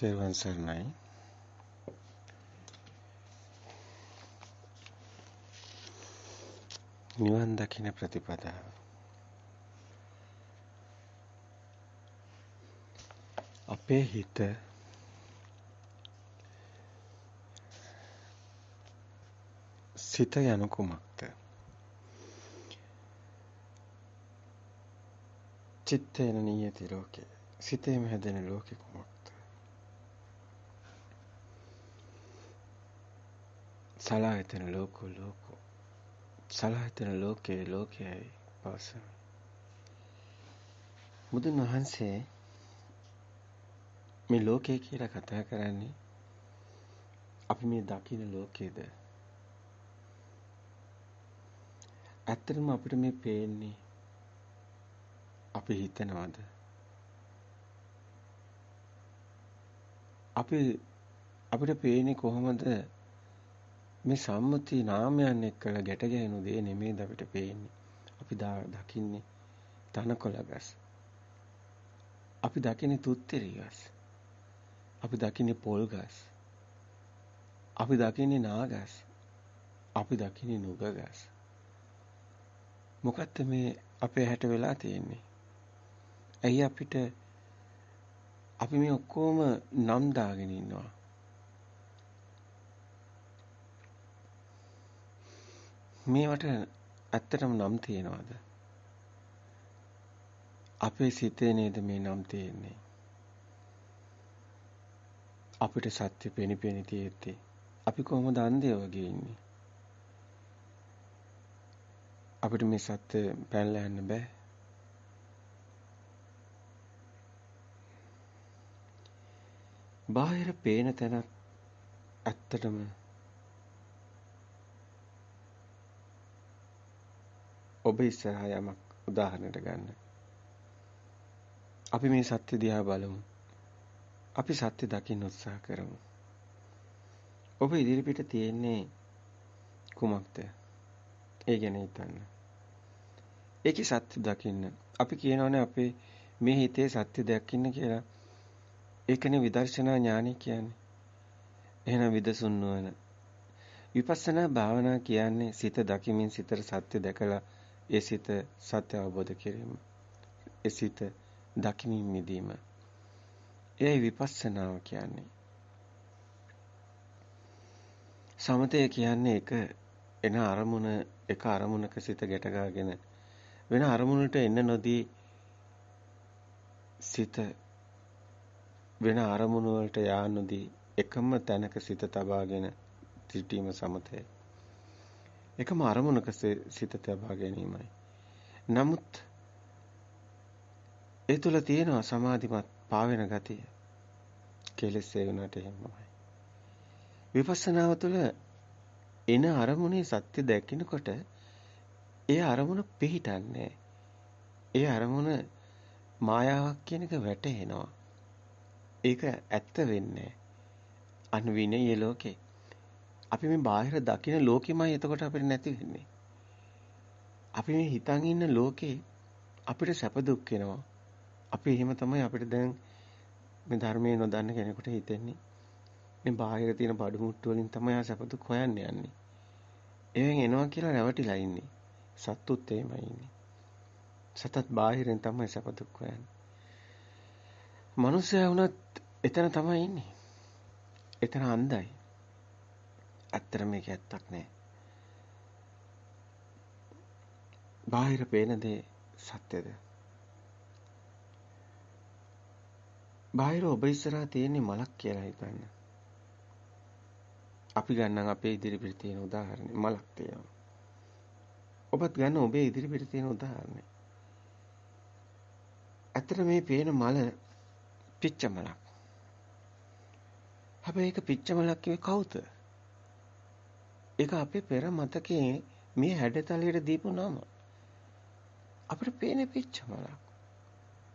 තෙරුවන් සරණයි. නිවන් දකින ප්‍රතිපදාව. අපේ හිත සිත යනු කුමක්ද? චිත්තේන නියති ලෝකේ. සිතේම හැදෙන ලෝකෙ කුමක්ද? සලායතන ලෝකෝ ලෝකෝ සලායතන ලෝකේ ලෝකයයි පවසන බුදුන් වහන්සේ මේ ලෝකය කියලා කතා කරන්නේ අපි මේ දකින ලෝකයේද ඇත්තටම අපිට මේ පේන්නේ අපි හිතනවද අපි අපිට පේන්නේ කොහොමද මේ සම්මුති නාමයන් එක්කලා ගැට ගැහෙනු දේ නෙමෙයිද අපිට පේන්නේ. අපි දකින්නේ තනකොළ ගස්. අපි දකින්නේ තුත්තිරි ගස්. අපි දකින්නේ පොල් ගස්. අපි දකින්නේ නාගස්. අපි දකින්නේ නුග ගස්. මොකක්ද මේ අපේ හැට වෙලා තියෙන්නේ? ඇයි අපිට අපි මේ ඔක්කොම නම් දාගෙන ඉන්නවා? මේවට ඇත්තටම නම් තියනවාද? අපේ සිතේ නේද මේ නම් තියෙන්නේ? අපිට සත්‍ය පෙනිපෙනි තියෙද්දි අපි කොහොමද අන්ධය වගේ ඉන්නේ? අපිට මේ සත්‍ය පැනලා යන්න බෑ. බාහිර පේන තැන ඇත්තටම ඔබ ඉස්සරහා යමක් උදාහරණයට ගන්න. අපි මේ සත්‍ය දිහා බලමු. අපි සත්‍ය දකින්න උත්සාහ කරමු. ඔබ ඉදිරිපිට තියෙන්නේ කුමක්ද? ඒ ගැන හිතන්න. ඒකේ සත්‍ය දකින්න. අපි කියනවානේ අපේ මේ හිතේ සත්‍ය දකින්න කියලා. ඒකනේ විදර්ශනා ඥානි කියන්නේ. එහෙනම් විදසුන් නොවන විපස්සනා භාවනා කියන්නේ සිත දකිමින් සිතට සත්‍ය දැකලා ඒ සිත සත්‍ය අවබෝධ කිරීම. ඒ සිත දකිමින් මිදීම. එයයි විපස්සනාව කියන්නේ. සමතය කියන්නේ එක එන අරමුණ එක අරමුණක සිත ගැටගාගෙන වෙන අරමුණට එන්න නොදී සිත වෙන අරමුණු වලට යා නොදී එකම තැනක සිත තබාගෙන සිටීම සමතයයි. එකම අරමුණක සිත තබා ගැනීමයි. නමුත් ඒ තුල තියෙනවා සමාධිමත් පාවෙන ගතිය. කෙලෙස් ඒ වුණාට එහෙමයි. විපස්සනාව තුළ එන අරමුණේ සත්‍ය දැකිනකොට ඒ අරමුණ පිහිටන්නේ. ඒ අරමුණ මායාවක් කියන එක වැටහෙනවා. ඒක ඇත්ත වෙන්නේ. අන් විනය ලෝකේ අපි මේ බාහිර දකින ලෝකෙමයි එතකොට අපිට නැති වෙන්නේ. අපි මේ හිතන් ඉන්න ලෝකේ අපිට සැප දුක් වෙනවා. අපි එහෙම තමයි අපිට දැන් මේ ධර්මයේ නොදන්න කෙනෙකුට හිතෙන්නේ. මේ බාහිර තියෙන බඩු මුට්ටු වලින් තමයි ආ සැප දුක් හොයන්න යන්නේ. එවෙන් එනවා කියලා රැවටිලා ඉන්නේ. සත්තුත් එහෙමයි ඉන්නේ. සතත් බාහිරෙන් තමයි සැප දුක් හොයන්නේ. මනුස්සයා වුණත් එතන තමයි ඉන්නේ. එතන අන්ධයි. ඇත්තට මේක ඇත්තක් නෑ. බාහිර පේන දේ සත්‍යද? බාහිර ඔබ ඉස්සරහා තියෙන්නේ මලක් කියලා හිතන්න. අපි ගන්නම් අපේ ඉදිරිපිට තියෙන උදාහරණය මලක් තියෙනවා. ඔබත් ගන්න ඔබේ ඉදිරිපිට තියෙන උදාහරණය. ඇත්තට මේ පේන මල පිච්ච මලක්. හැබැයි ඒක පිච්ච මලක් කිව්වේ කවුද? ඒක අපේ පෙර මතකයේ මේ හැඩතලයට දීපු නම. අපිට පේන පිච්ච මලක්.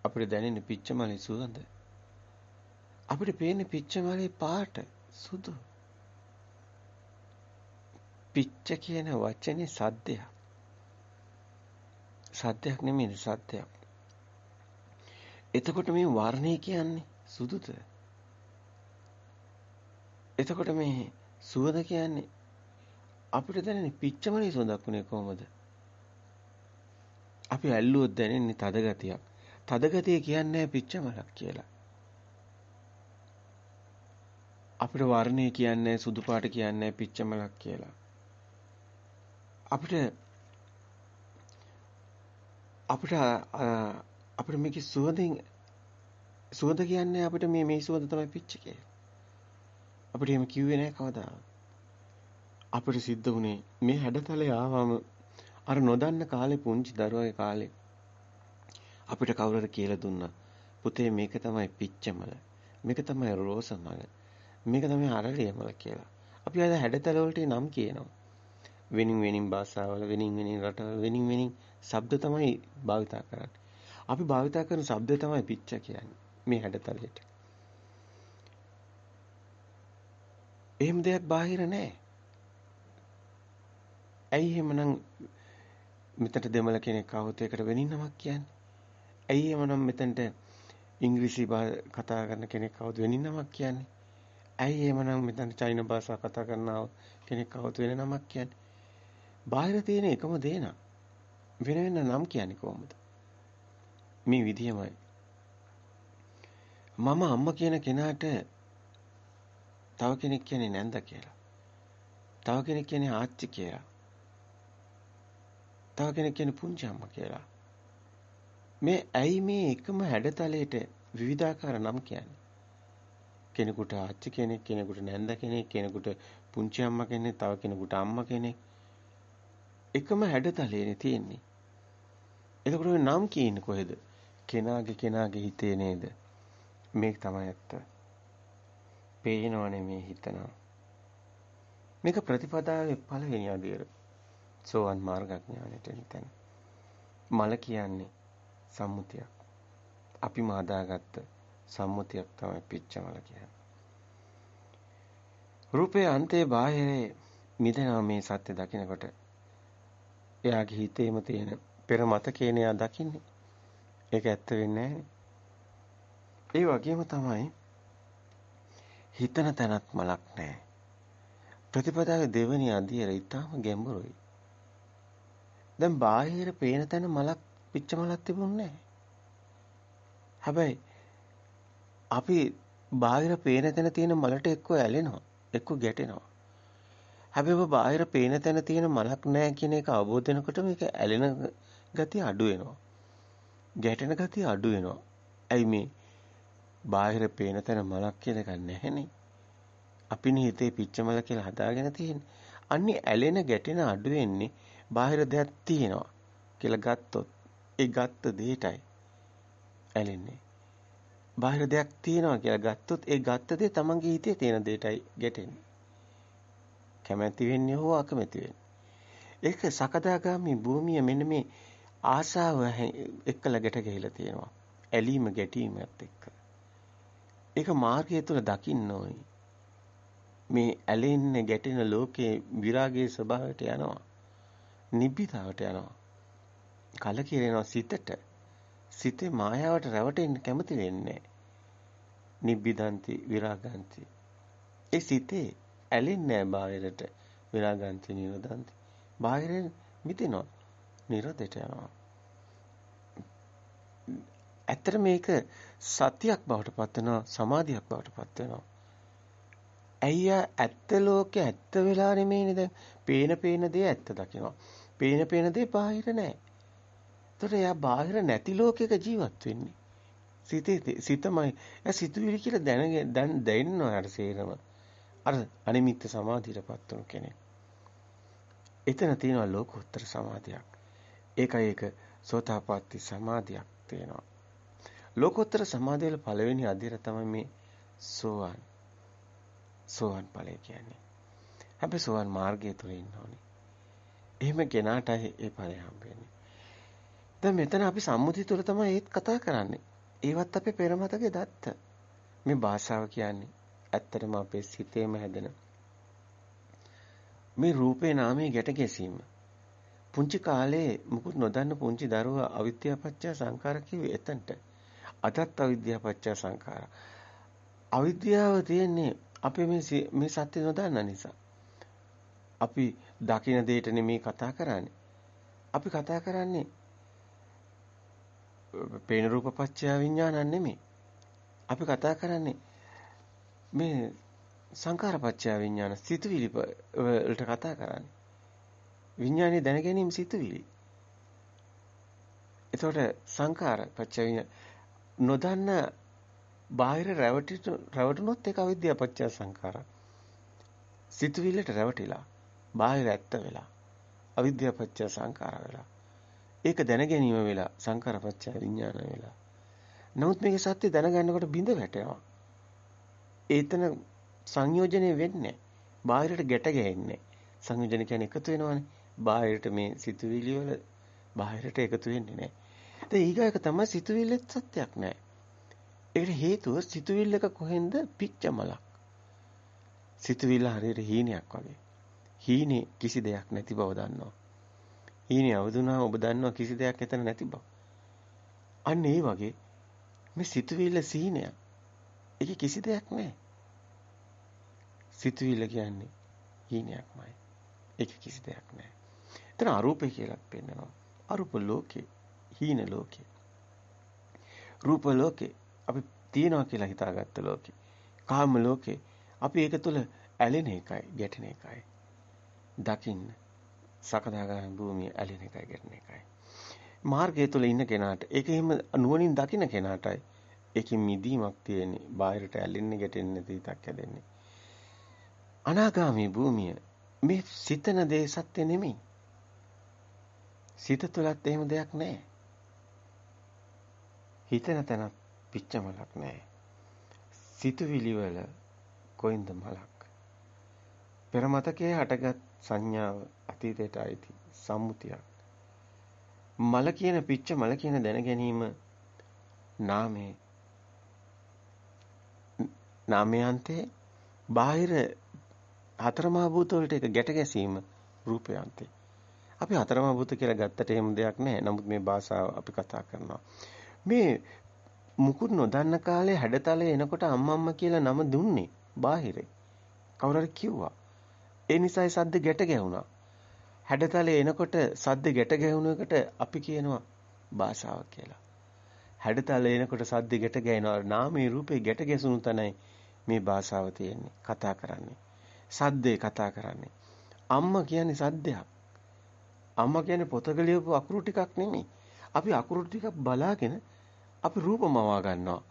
අපිට දැනෙන පිච්ච මලේ සුවඳ. අපිට පේන පිච්ච මලේ පාට සුදු. පිච්ච කියන වචනේ සද්දයක්. සද්දයක් නෙමෙයි සත්‍යයක්. එතකොට මේ වර්ණය කියන්නේ සුදුද? එතකොට මේ සුවඳ කියන්නේ අපිට දැනෙන පිච්චමනේ සුවඳක් උනේ කොහොමද? අපි ඇල්ලුවොත් දැනෙන්නේ තද ගතියක්. තද ගතිය කියන්නේ පිච්චමලක් කියලා. අපිට වර්ණය කියන්නේ සුදු පාට කියන්නේ පිච්චමලක් කියලා. අපිට අපිට අපිට මේකේ සුවඳින් සුවඳ කියන්නේ අපිට මේ මේ සුවඳ තමයි පිච්ච කියලා. අපිට එහෙම කිව්වේ නැහැ කවදාවත්. අපිට සිද්ධ වුණේ මේ හැඩතලේ ආවම අර නොදන්න කාලේ පුංචි දරුවගේ කාලේ අපිට කවුරුහරි කියලා දුන්නා පුතේ මේක තමයි පිච්චමල මේක තමයි රෝසමල මේක තමයි අරලියමල කියලා. අපි අද හැඩතල වලට නම් කියනවා. වෙනින් වෙනින් භාෂාවල වෙනින් වෙනින් රටවල වෙනින් වෙනින් ශබ්ද තමයි භාවිතා කරන්නේ. අපි භාවිතා කරන ශබ්ද තමයි පිච්ච කියන්නේ මේ හැඩතලයට. එහෙම දෙයක් බාහිර නැහැ. ඇයි එහෙමනම් මෙතට දෙමළ කෙනෙක් આવොත් ඒකට වෙනින් නමක් කියන්නේ? ඇයි එහෙමනම් මෙතනට ඉංග්‍රීසි කතා කරන කෙනෙක් આવොත් වෙනින් නමක් කියන්නේ? ඇයි එහෙමනම් මෙතන චයින භාෂාව කතා කරන කෙනෙක් આવොත් වෙන නමක් කියන්නේ? බාහිර තියෙන එකම දේ නක්. වෙන වෙන නම් කියන්නේ කොහොමද? මේ විදිහමයි. මම අම්මා කියන කෙනාට තව කෙනෙක් කියන්නේ නැන්ද කියලා. තව කෙනෙක් කියන්නේ ආච්චි කියලා. තව කෙනෙක් කියන්නේ පුංචි අම්මා කියලා. මේ ඇයි මේ එකම හැඩතලයට විවිධාකාර නම් කියන්නේ? කෙනෙකුට ආච්චි කෙනෙක්, කෙනෙකුට නැන්ද කෙනෙක්, කෙනෙකුට පුංචි අම්මා කෙනෙක්, තව කෙනෙකුට අම්මා කෙනෙක්. එකම හැඩතලයනේ තියෙන්නේ. එතකොට ඔය නම් කියන්නේ කොහෙද? කෙනාගේ කෙනාගේ හිතේ නේද? මේක තමයි ඇත්ත. පේනව නෙමේ හිතනවා. මේක ප්‍රතිපදාවේ පළවෙනි අදියර. සෝවන් මාර්ගඥානෙට එතන. මල කියන්නේ සම්මුතියක්. අපිම හදාගත්ත සම්මුතියක් තමයි පිච්චමල කියන්නේ. රූපේ අන්තේ බාහිරේ මිදෙනා මේ සත්‍ය දකිනකොට එයාගේ හිතේම තියෙන පෙර මතකේන එයා දකින්නේ. ඒක ඇත්ත වෙන්නේ ඒ වගේම තමයි හිතන තැනක් මලක් නැහැ. ප්‍රතිපදාවේ දෙවෙනි අදියර ඊටාම ගැඹුරුයි. දැන් බාහිර පේන තැන මලක් පිච්ච මලක් තිබුණේ හැබැයි අපි බාහිර පේන තැන තියෙන මලට එක්ක ඇලෙනවා එක්ක ගැටෙනවා. හැබැයි බාහිර පේන තැන තියෙන මලක් නැහැ කියන එක අවබෝධ වෙනකොට මේක ඇලෙන ගතිය අඩු වෙනවා. ගැටෙන ගතිය අඩු වෙනවා. ඇයි මේ බාහිර පේන තැන මලක් කියලා එකක් නැහැනේ. අපිනේ හිතේ පිච්චමල කියලා හදාගෙන තියෙන්නේ. අන්නේ ඇලෙන ගැටෙන අඩු වෙන්නේ බාහිර දෙයක් තියෙනවා කියලා ගත්තොත් ඒ ගත්ත දෙයටයි ඇලෙන්නේ. බාහිර දෙයක් තියෙනවා කියලා ගත්තොත් ඒ ගත්ත දේ තමන්ගේ හිතේ තියෙන දෙයටයි ගැටෙන්නේ. කැමැති වෙන්නේ හෝ අකමැති වෙන්නේ. ඒක සකදාගාමි භූමිය මෙන්න මේ ආසාව එක්කලා ගැට ගහලා තියෙනවා. ඇලීම ගැටීමත් එක්ක. ඒක මාර්ගය තුළ දකින්න ඕනි. මේ ඇලෙන්නේ ගැටෙන ලෝකේ විරාගයේ ස්වභාවයට යනවා. නිබ්බිතාවට යනවා. කලකිරෙනවා සිතට. සිතේ මායාවට රැවටෙන්න කැමති වෙන්නේ නිබ්බිදන්ති විරාගන්ති. ඒ සිතේ ඇලෙන්නේ නැහැ බාහිරට විරාගන්ති නිරෝධන්ති. බාහිරෙන් මිදෙනවා. නිරෝධයට යනවා. ඇත්තට මේක සතියක් බවට පත් වෙනවා සමාධියක් බවට පත් වෙනවා. ඇයි ඇත්ත ලෝකේ ඇත්ත වෙලා නෙමෙයිනේ දැන් පේන පේන දේ ඇත්ත දකිනවා. පේන පේන දේ බාහිර නැහැ. ඒතකොට එයා බාහිර නැති ලෝකයක ජීවත් වෙන්නේ. සිතේ සිතමයි එයා සිතුවිලි කියලා දැන දැන් දැනෙනවා අර සේරම. අර අනිමිත්ත සමාධියටපත් වුණු කෙනෙක්. එතන තියෙනවා ලෝකෝත්තර සමාධියක්. ඒකයි ඒක සෝතාපට්ටි සමාධියක් තියෙනවා. ලෝකෝත්තර සමාධිය වල පළවෙනි අධිර තමයි මේ සෝවාන්. සෝවාන් ඵලය කියන්නේ. හැබැයි සෝවාන් මාර්ගය තුල ඉන්න ඕනේ. එහෙම කෙනාටයි ඒ ඵලය හම්බෙන්නේ. දැන් මෙතන අපි සම්මුති තුල තමයි ඒත් කතා කරන්නේ. ඒවත් අපේ පෙරමතකේ දත්ත. මේ භාෂාව කියන්නේ ඇත්තටම අපේ සිතේම හැදෙන මේ රූපේ නාමයේ ගැට ගැසීම. පුංචි කාලේ මුකුත් නොදන්න පුංචි දරුවා අවිද්‍යාපච්චය සංකාර කිව්වේ එතනට. අදත් අවිද්‍යාව පත්‍ය සංඛාරා. අවිද්‍යාව තියෙන්නේ අපි මේ මේ සත්‍ය නොදන්න නිසා. අපි දකින දෙයට නෙමේ කතා කරන්නේ. අපි කතා කරන්නේ පේන රූප පත්‍ය විඥානන් නෙමෙයි. අපි කතා කරන්නේ මේ සංඛාර පත්‍ය විඥාන සිතුවිලි වලට කතා කරන්නේ. විඥානේ දැන ගැනීම සිතුවිලි. එතකොට සංඛාර පත්‍ය නොදන්න බාහිර රැවටුනොත් ඒක අවිද්‍යාව පත්‍ය සංඛාර. සිතුවිල්ලට රැවටිලා බාහිර ඇත්ත වෙලා අවිද්‍යාව පත්‍ය සංඛාර වෙලා ඒක දැන ගැනීම වෙලා සංඛාර පත්‍ය විඥාන වෙලා නමුත් මේකේ සත්‍ය දැනගන්නකොට බිඳ වැටෙනවා ඒතන සංයෝජනය වෙන්නේ බාහිරට ගැට ගැහෙන්නේ සංයෝජන කියන්නේ එකතු වෙනවනේ බාහිරට මේ සිතුවිලි වල බාහිරට එකතු වෙන්නේ නැහැ. ඒ ඊගායක තමයි සිතුවිල්ලෙත් සත්‍යක් නැහැ. ඒකට හේතුව සිතුවිල්ලක කොහෙන්ද පිච්ච මලක්. සිතුවිල්ල හරියට හීනයක් වගේ. හීනේ කිසි දෙයක් නැති බව දන්නවා. හීනේ අවදුනා ඔබ දන්නවා කිසි දෙයක් එතන නැති බව. අන්න ඒ වගේ මේ සිතුවිල්ල සීනයක්. ඒකේ කිසි දෙයක් නැහැ. සිතුවිල්ල කියන්නේ හීනයක්මයි. ඒක කිසි දෙයක් නැහැ. එතන අරූපේ කියලා පෙන්නනවා. අරූප ලෝකේ, හීන ලෝකේ. රූප ලෝකේ අපි තියනවා කියලා හිතාගත්ත ලෝකේ. කාම ලෝකේ අපි ඒක තුළ ඇලෙන එකයි, ගැටෙන එකයි. දකින්න සකදාගාමී භූමිය ඇලෙන එකයි, ගැටෙන එකයි. මාර්ගය තුළ ඉන්න කෙනාට ඒක එහෙම නුවණින් දකින්න කෙනාටයි ඒකෙන් මිදීමක් තියෙන්නේ. බාහිරට ඇලෙන්නේ, ගැටෙන්නේ නැති තක් හැදෙන්නේ. අනාගාමී භූමිය මේ සිතන දේ සත්‍ය නෙමෙයි. සිත තුළත් එහෙම දෙයක් නැහැ. හිතන තැනක් පිච්චමලක් නැහැ. සිතුවිලි වල කොයින්ද මලක්. පෙර මතකයේ හටගත් සංඥාව අතීතයට අයිති සම්මුතියක්. මල කියන පිච්ච මල කියන දැන ගැනීම නාමේ නාමයන්තේ බාහිර හතරමා භූත වලට එක ගැට ගැසීම රූපයන්තේ අපි හතරමා භූත කියලා ගත්තට එහෙම දෙයක් නැහැ. නමුත් මේ භාෂාව අපි කතා කරනවා. මේ මුකුත් නොදන්න කාලේ හැඩතලේ එනකොට අම්මම්ම කියලා නම දුන්නේ බාහිරේ. කවුරු හරි කිව්වා. ඒ නිසායි සද්ද ගැට ගැහුණා. හැඩතලේ එනකොට සද්ද ගැට ගැහුණ එකට අපි කියනවා භාෂාව කියලා. හැඩතලේ එනකොට සද්ද ගැට ගැහෙනවා. නාමයේ රූපේ ගැට ගැසුණු තැනයි මේ භාෂාව තියෙන්නේ. කතා කරන්නේ. සද්දේ කතා කරන්නේ. අම්මා කියන්නේ සද්දයක්. අම්මා කියන්නේ පොතක ලියපු අකුරු ටිකක් නෙමෙයි. අපි අකුරු ටිකක් බලාගෙන අපි රූප මවා ගන්නවා.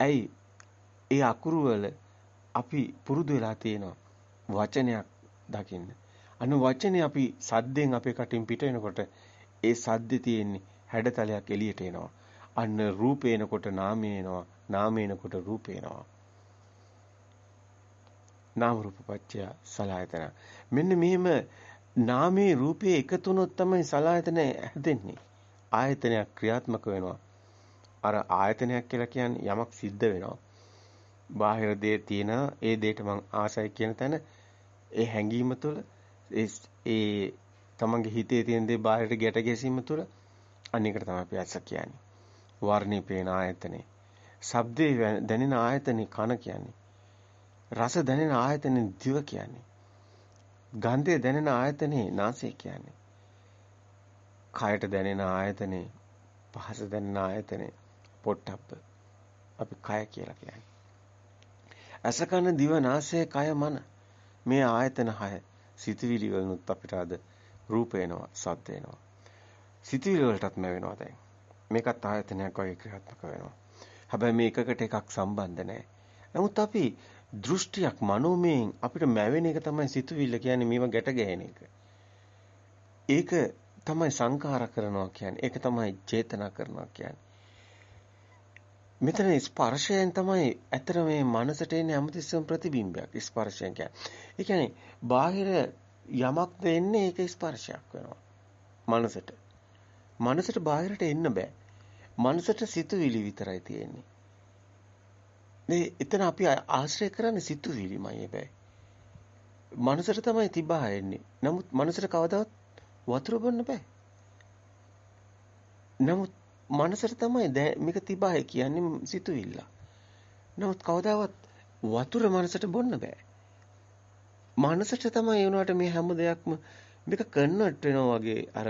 ඇයි? ඒ අකුරු වල අපි පුරුදු වෙලා තියෙනවා වචනයක් දකින්න. අන්න වචනේ අපි සද්දෙන් අපේ කටින් පිට එනකොට ඒ සද්දේ තියෙන්නේ හැඩතලයක් එළියට එනවා. අන්න රූපේ එනකොට නාමය එනවා. නාමය එනකොට රූපේ එනවා. නාම රූප පත්‍ය සලආයතන. මෙන්න මෙහෙම නාමයේ රූපයේ එකතු වුණොත් තමයි සලආයතන හැදෙන්නේ. ආයතනයක් ක්‍රියාත්මක වෙනවා. අර ආයතනයක් කියලා කියන්නේ යමක් සිද්ධ වෙනවා. බාහිර දේ තියෙන ඒ දෙයට මං ආසයි කියන තැන ඒ හැඟීම තුළ ඒ තමන්ගේ හිතේ තියෙන දේ බාහිරට ගැට ගැසීම තුළ අනේකට තමයි අපි ඇස කියන්නේ. වර්ණේ පේන ආයතනේ. ශබ්දේ දැනෙන ආයතනේ කන කියන්නේ. රස දැනෙන ආයතනේ දිව කියන්නේ. ගන්ධය දැනෙන ආයතනේ නාසය කියන්නේ. කයට දැනෙන ආයතනේ පහස දැනෙන ආයතනේ පොට්ටබ්බ අපි කය කියලා කියන්නේ. ඇස කන දිව නාසය කය මන මේ ආයතන හය සිතවිලි වලුත් අපිට අද රූප එනවා සද්ද එනවා. සිතවිලි වලටත් වෙනවා දැන්. මේකත් ආයතනයක් වගේ ක්‍රියාත්මක වෙනවා. හැබැයි මේකකට එකක් සම්බන්ධ නැහැ. නමුත් අපි දෘෂ්ටියක් මනෝමයෙන් අපිට මැවෙන එක තමයි සිතුවිල්ල කියන්නේ මේව ගැට ගැහෙන එක. ඒක තමයි සංඛාර කරනවා කියන්නේ. ඒක තමයි චේතනා කරනවා කියන්නේ. මෙතන ස්පර්ශයෙන් තමයි ඇතර මේ මනසට එන්නේ හැමතිස්සෙම ප්‍රතිබිම්බයක් ස්පර්ශයෙන් කියන්නේ. ඒ කියන්නේ බාහිර යමක් දෙන්නේ ඒක ස්පර්ශයක් වෙනවා. මනසට. මනසට බාහිරට එන්න බෑ. මනසට සිතුවිලි විතරයි තියෙන්නේ. මේ එතන අපි ආශ්‍රය කරන්නේ සිතුවිලිමයි හැබැයි. මනසට තමයි තිබා එන්නේ. නමුත් මනසට කවදාවත් වතුර බොන්න බෑ. නමුත් මනසට තමයි මේක තිබාය කියන්නේ සිතුවිල්ල. නමුත් කවදාවත් වතුර මනසට බොන්න බෑ. මනසට තමයි ඒ උනාට මේ හැම දෙයක්ම මේක කන්වර්ට් වෙනවා වගේ අර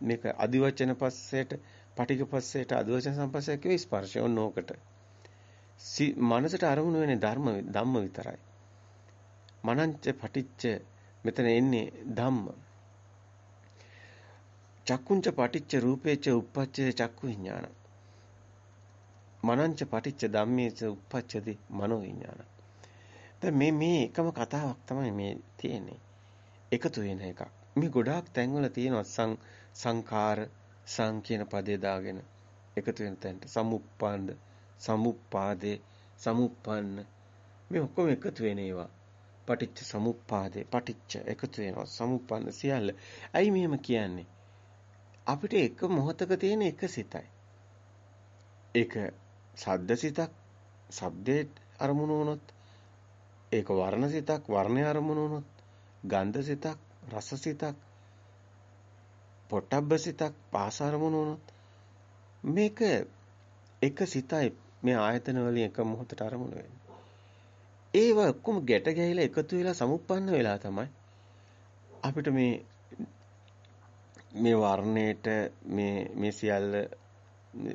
මේක අදිවචන පස්සේට පටික පස්සේට අදිවචන සම්පස්සය කියවේ ස්පර්ශය ඕනෝකට. මනසට අරමුණු වෙන්නේ ධර්ම ධම්ම විතරයි. මනංච පටිච්ච මෙතන එන්නේ ධම්ම. චක්කුංච පටිච්ච රූපේච uppacce චක්කු විඥාන. මනංච පටිච්ච ධම්මේච uppacchati මනෝ විඥාන. දැන් මේ මේ එකම කතාවක් තමයි මේ තියෙන්නේ. එකතු වෙන එකක්. මේ ගොඩාක් තැන්වල තියෙනවා සං සංඛාර සං කියන පදේ දාගෙන එකතු වෙන තැනට සමුප්පන්ද සමුප්පාදේ සමුප්පන්න මේ ඔක්කොම එකතු වෙන ඒවා. පටිච්ච සමුප්පාදේ පටිච්ච එකතු වෙනවා සමුප්පන්න සියල්ල. ඇයි මෙහෙම කියන්නේ? අපිට එක මොහතක තියෙන එක සිතයි. ඒක සද්ද සිතක් ශබ්දේ අරමුණු වුණොත් ඒක වර්ණ සිතක් වර්ණේ අරමුණු වුණොත් ගන්ධ සිතක් රස සිතක් පොට්ටබ්බ සිතක් පාස අරමුණු වුණොත් මේක එක සිතයි මේ ආයතන වලින් එක මොහොතට අරමුණු වෙන්නේ. ඒව ඔක්කොම ගැට ගැහිලා එකතු වෙලා සමුප්පන්න වෙලා තමයි අපිට මේ මේ වර්ණයට මේ මේ සියල්ල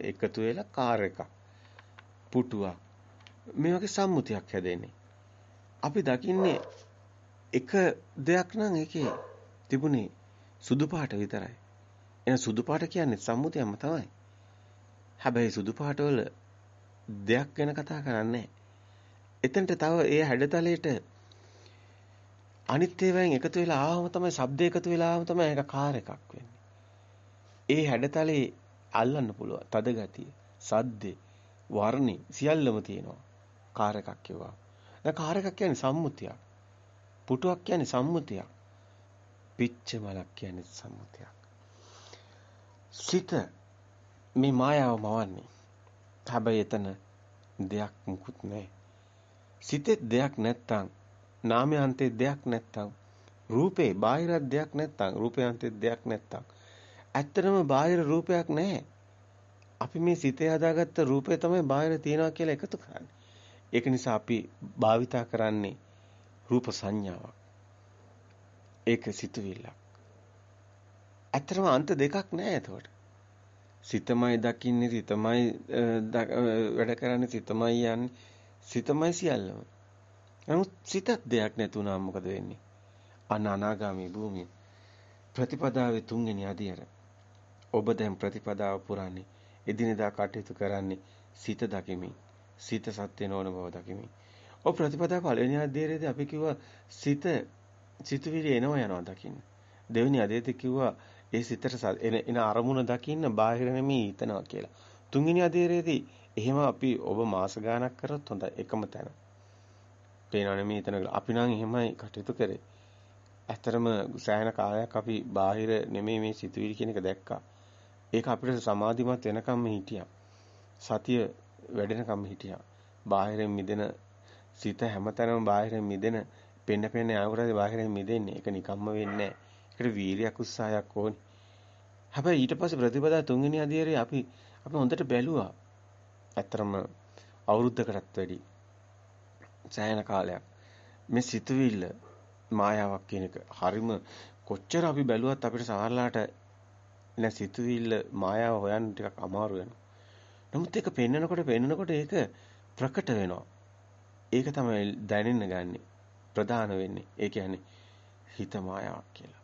එකතු වෙලා කාර් එකක් පුටුවක් මේ වගේ සම්මුතියක් හැදෙන්නේ. අපි දකින්නේ එක දෙයක් නම් ඒකේ තිබුණේ සුදු පාට විතරයි. එහෙනම් සුදු පාට කියන්නේ සම්මුතියක්ම තමයි. හැබැයි සුදු පාට වල දෙයක් ගැන කතා කරන්නේ එතනට තව ඒ හැඩතලයට අනිත් ඒවායින් එකතු වෙලා ආවම තමයි ශබ්ද එකතු වෙලා ආවම තමයි ඒක කාර් එකක් වෙන්නේ. ඒ හැඩතලේ අල්ලන්න පුළුවන්. තද ගතිය, සද්දේ, වර්ණේ සියල්ලම තියෙනවා. කාර් එකක් කියවා. දැන් කාර් එකක් කියන්නේ සම්මුතියක්. පුටුවක් කියන්නේ සම්මුතියක්. පිච්ච මලක් කියන්නේ සම්මුතියක්. සිත මේ මායාව මවන්නේ. හැබැයි එතන දෙයක් මුකුත් නැහැ. සිතේ දෙයක් නැත්තම් නාමයන්තේ දෙයක් නැත්තම් රූපේ බාහිර දෙයක් නැත්තම් රූපයන්තේ දෙයක් නැත්තම් ඇත්තටම බාහිර රූපයක් නැහැ. අපි මේ සිතේ හදාගත්ත රූපය තමයි බාහිර තියනවා කියලා එකතු කරන්නේ. ඒක නිසා අපි භාවිතා කරන්නේ රූප සංඥාවක්. ඒක සිතුවිල්ලක්. ඇත්තටම අන්ත දෙකක් නැහැ එතකොට. සිතමයි දකින්නේ සිතමයි වැඩ කරන්නේ සිතමයි යන්නේ සිතමයි සියල්ලම. නමුත් සිතක් දෙයක් නැතුණා මොකද වෙන්නේ? අනානාගාමී භූමිය ප්‍රතිපදාවේ තුන්වෙනි අදියර. ඔබ දැන් ප්‍රතිපදාව පුරන්නේ එදිනෙදා කටයුතු කරන්නේ සිත දකිමින්. සිත සත්‍ය නොවන බව දකිමින්. ඔය ප්‍රතිපදාව පළවෙනි අධ්‍යයනයේදී අපි කිව්වා සිත සිතුවිලි එනවා යනවා දකින්න. දෙවෙනි අධ්‍යයනයේදී කිව්වා ඒ සිතට එන එන අරමුණ දකින්න බාහිර නෙමෙයි හිතනවා කියලා. තුන්වෙනි අධ්‍යයනයේදී එහෙම අපි ඔබ මාස ගාණක් කරොත් හොඳයි එකම තැන. පේනව නෙමෙයි හිතන අපි නම් එහෙමයි කටයුතු කරේ. ඇත්තරම සෑහෙන කාලයක් අපි බාහිර නෙමෙයි මේ සිතුවිලි කියන එක දැක්කා. ඒක අපිට සමාධිමත් වෙනකම්ම හිටියා. සතිය වැඩෙනකම්ම හිටියා. බාහිරින් මිදෙන සිත හැමතැනම බාහිරින් මිදෙන පෙන්න පෙන්න යනකොට බාහිරින් මිදෙන්නේ. ඒක නිකම්ම වෙන්නේ නැහැ. ඒකට වීරියක් උත්සාහයක් ඕනේ. හැබැයි ඊට පස්සේ ප්‍රතිපදා තුන්වෙනි අධ්‍යයනයේ අපි අපි හොඳට බැලුවා. ඇත්තරම අවුරුද්දකටත් වැඩි සෑහෙන කාලයක් මේ සිතුවිල්ල මායාවක් කියන එක හරිම කොච්චර අපි බැලුවත් අපිට සමහරලාට නැ සිතුවිල්ල මායාව හොයන්න ටිකක් අමාරු වෙනවා. නමුත් ඒක පෙන්නකොට පෙන්නකොට ඒක ප්‍රකට වෙනවා. ඒක තමයි දැනෙන්න ගන්නෙ. ප්‍රධාන වෙන්නේ. ඒ කියන්නේ හිත මායාවක් කියලා.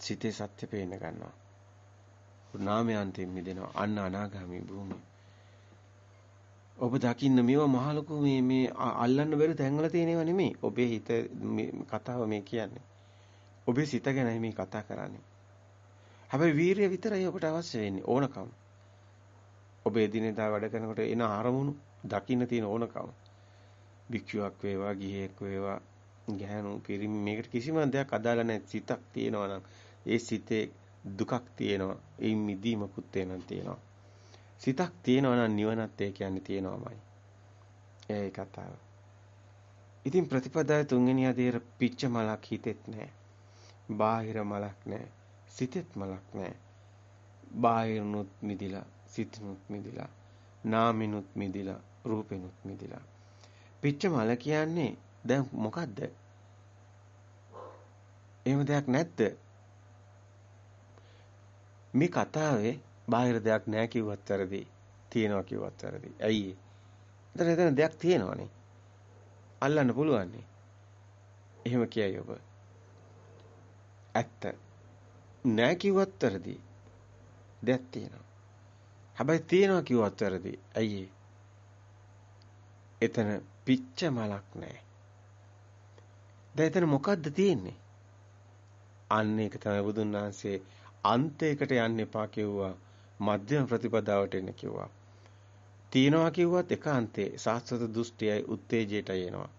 සිතේ සත්‍ය පේන්න ගන්නවා. නාමයන්තෙන් මිදෙනවා. අන්න අනාගාමී භූමිය. ඔබ දකින්න මේවා මහ ලොකු මේ මේ අල්ලන්න බැරි තැන්වල තියෙනව නෙමෙයි. ඔබේ හිත කතාව මේ කියන්නේ. ඔබේ සිත ගැනයි මේ කතා කරන්නේ. හැබැයි වීරිය විතරයි ඔබට අවශ්‍ය වෙන්නේ ඕනකම. ඔබ එදිනෙදා වැඩ කරනකොට එන අරමුණු දකින්න තියෙන ඕනකම. භික්ෂුවක් වේවා, ගිහියෙක් වේවා, ගැහණු පිරිමි මේකට කිසිම දෙයක් අදාළ නැහැ. සිතක් තියෙනවා නම් ඒ සිතේ දුකක් තියෙනවා. ඒ මිදීමකුත් වෙනන් තියෙනවා. සිතක් තියෙනවා නම් නිවනත් ඒ කියන්නේ තියෙනවමයි. ඒ කතාව. ඉතින් ප්‍රතිපදාවේ තුන්වෙනි අධීර පිච්ච මලක් හිතෙත් නැහැ. බාහිර මලක් නැහැ. සිතෙත් මලක් නැහැ. බාහිරනුත් මිදිලා සිතනුත් මිදිලා නාමිනුත් මිදිලා රූපෙනුත් මිදිලා පිච්ච මල කියන්නේ දැන් මොකද්ද? එහෙම දෙයක් නැද්ද? මේ කතාවේ බාහිර දෙයක් නැහැ කිව්වත් වැරදි. තියෙනවා කිව්වත් වැරදි. ඇයි ඒ? එතන එතන දෙයක් තියෙනවනේ. අල්ලන්න පුළුවන් එහෙම කියයි ඔබ. ඇත්ත. නැහැ කිව්වත් වැරදි. දෙයක් තියෙනවා. හැබැයි තියෙනවා කිව්වත් වැරදි. ඇයි එතන පිච්ච මලක් නැහැ. දැන් එතන මොකද්ද තියෙන්නේ? අන්න ඒක තමයි බුදුන් වහන්සේ අන්තයකට යන්න එපා කිව්වා. මධ්‍යම ප්‍රතිපදාවට එන්න කිව්වා. තියනවා කිව්වත් එක අන්තේ සාස්වත දෘෂ්ටියයි උත්තේජයටයි එනවා.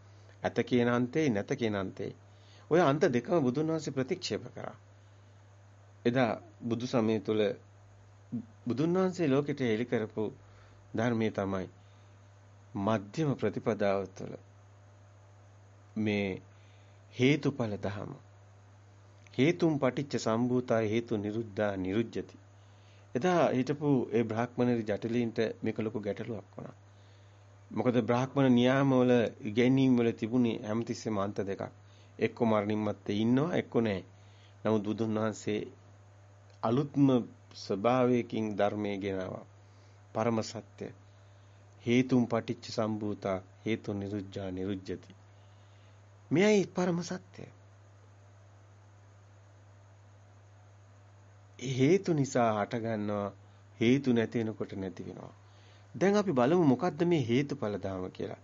ඇත කියන අන්තේ නැත කියන අන්තේ. ඔය අන්ත දෙකම බුදුන් වහන්සේ ප්‍රතික්ෂේප කරා. එදා බුදු සමය තුල බුදුන් වහන්සේ ලෝකෙට එලි කරපු ධර්මයේ තමයි මධ්‍යම ප්‍රතිපදාව තුළ මේ හේතුඵල ධම හේතුම් පටිච්ච සම්භූතා හේතු නිරුද්ධා නිරුජ්ජති එදා හිටපු ඒ බ්‍රාහ්මණරි ජටිලීන්ට මේක ලොකු ගැටලුවක් වුණා. මොකද බ්‍රාහ්මණ නියාමවල ඉගැන්වීම් වල තිබුණේ හැමතිස්සෙම අන්ත දෙකක්. එක්ක මරණින් මත්තේ ඉන්නවා එක්ක නැහැ නමුත් බුදුන් වහන්සේ අලුත්ම ස්වභාවයකින් ධර්මයේ ගෙනාවා. පරම සත්‍ය. හේතුම් පටිච්ච සම්භූතා හේතු නිරුද්ධා නිරුද්ධති මෙයයි පරම සත්‍යය හේතු නිසා හටගන්නවා හේතු නැති වෙනකොට නැති වෙනවා. දැන් අපි බලමු මොකද්ද මේ හේතුඵල ධාම කියලා.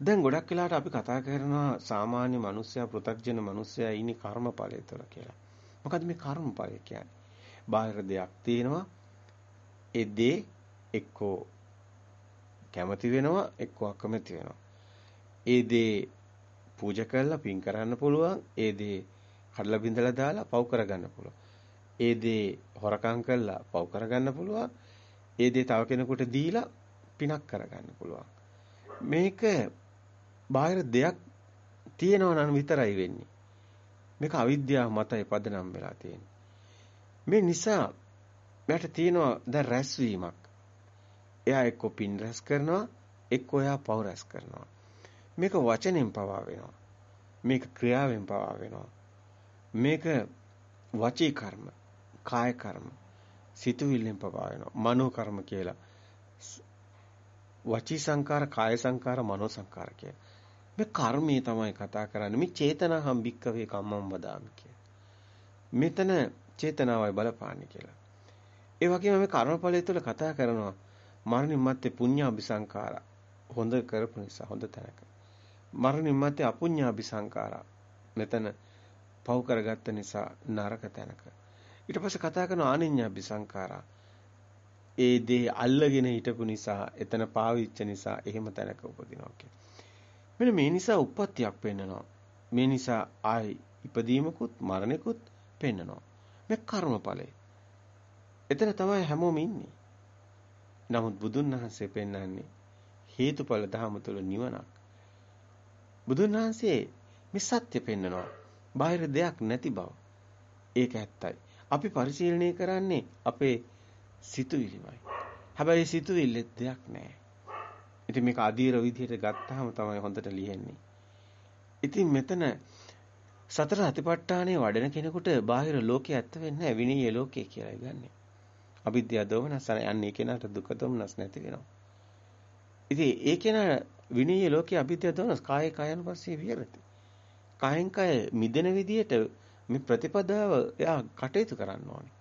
දැන් ගොඩක් වෙලාවට අපි කතා කරනවා සාමාන්‍ය මිනිස්සයා පෘථග්ජන මිනිස්සයා ඉන්නේ කර්මඵලය තුළ කියලා. මොකද්ද මේ කර්මඵලය කියන්නේ? බාහිර දෙයක් තියෙනවා. ඒ දේ එක්කෝ කැමති වෙනවා එක්කෝ අකමැති වෙනවා. ඒ දේ පූජා කරලා පින් කරන්න පුළුවන්. ඒ දේ කඩලා බිඳලා දාලා පව් කරගන්න පුළුවන්. ඒ දේ හොරකම් කරලා පව් කරගන්න පුළුවන් ඒ දේ තව කෙනෙකුට දීලා පිනක් කරගන්න පුළුවන් මේක බාහිර දෙයක් තියෙනවා නම් විතරයි වෙන්නේ මේක අවිද්‍යාව මතයි පදනම් වෙලා තියෙන්නේ මේ නිසා මට තියෙනවා දැන් රැස්වීමක්. එයා එක්ක පින් රැස් කරනවා, එක්ක එයා පව් රැස් කරනවා. මේක වචනෙන් පවා වෙනවා. මේක ක්‍රියාවෙන් පවා වෙනවා. මේක වචී කර්ම, කාය කර්ම, සිතුවිල්ලෙන් පවා වෙනවා. මනෝ කර්ම කියලා. වචී සංකාර, කාය සංකාර, මනෝ සංකාර කියලා. මේ කර්මයේ තමයි කතා කරන්නේ. මේ චේතනාහම් භික්කවේ කම්මම් වදාමි කිය. මෙතන චේතනාවයි බලපාන්නේ කියලා. ඒ වගේම මේ කර්මඵලය තුළ කතා කරනවා මරණින් මත්තේ පුඤ්ඤාභිසංකාරා හොඳ කරපු නිසා හොඳ තැනක. මරණින් මත්තේ අපුඤ්ඤාභිසංකාරා මෙතන පව් කරගත්ත නිසා නරක තැනක. ඊට පස්සේ කතා කරන ආනිඤ්ඤාභිසංකාරා ඒ දේ අල්ලගෙන හිටපු නිසා එතන පාවිච්ච නිසා එහෙම තැනක උපදිනවා මෙන්න මේ නිසා උප්පත්තියක් පෙන්නනවා. මේ නිසා ආයි ඉපදීමකුත් මරණයකුත් පෙන්නනවා. මේ කර්මඵලය. එතන තමයි හැමෝම ඉන්නේ. නමුත් බුදුන් වහන්සේ පෙන්වන්නේ හේතුඵල ධහම තුළ නිවනක්. බුදුන් වහන්සේ මේ සත්‍ය පෙන්නනවා. බාහිර දෙයක් නැති බව. ඒක ඇත්තයි. අපි පරිශීලනය කරන්නේ අපේ සිතුවිලිමයි. හැබැයි සිතුවිල්ලෙත් දෙයක් නැහැ. ඉතින් මේක අධීර විදිහට ගත්තාම තමයි හොඳට ලියෙන්නේ. ඉතින් මෙතන සතර අතිපට්ඨානයේ වඩන කෙනෙකුට බාහිර ලෝකයේ ඇත්ත වෙන්නේ නැහැ විනීය ලෝකය කියලා ගන්නෙ. අවිද්‍යාව දෝමනස යන්නේ කෙනාට දුක දෝමනස් නැති වෙනවා. ඉතින් ඒ කෙනා විනීය ලෝකයේ අවිද්‍යාව දෝමනස් කාය කායන පස්සේ විහෙරති. කායෙන් කාය මිදෙන විදියට මේ ප්‍රතිපදාව එයා කටයුතු කරන්න ඕනේ.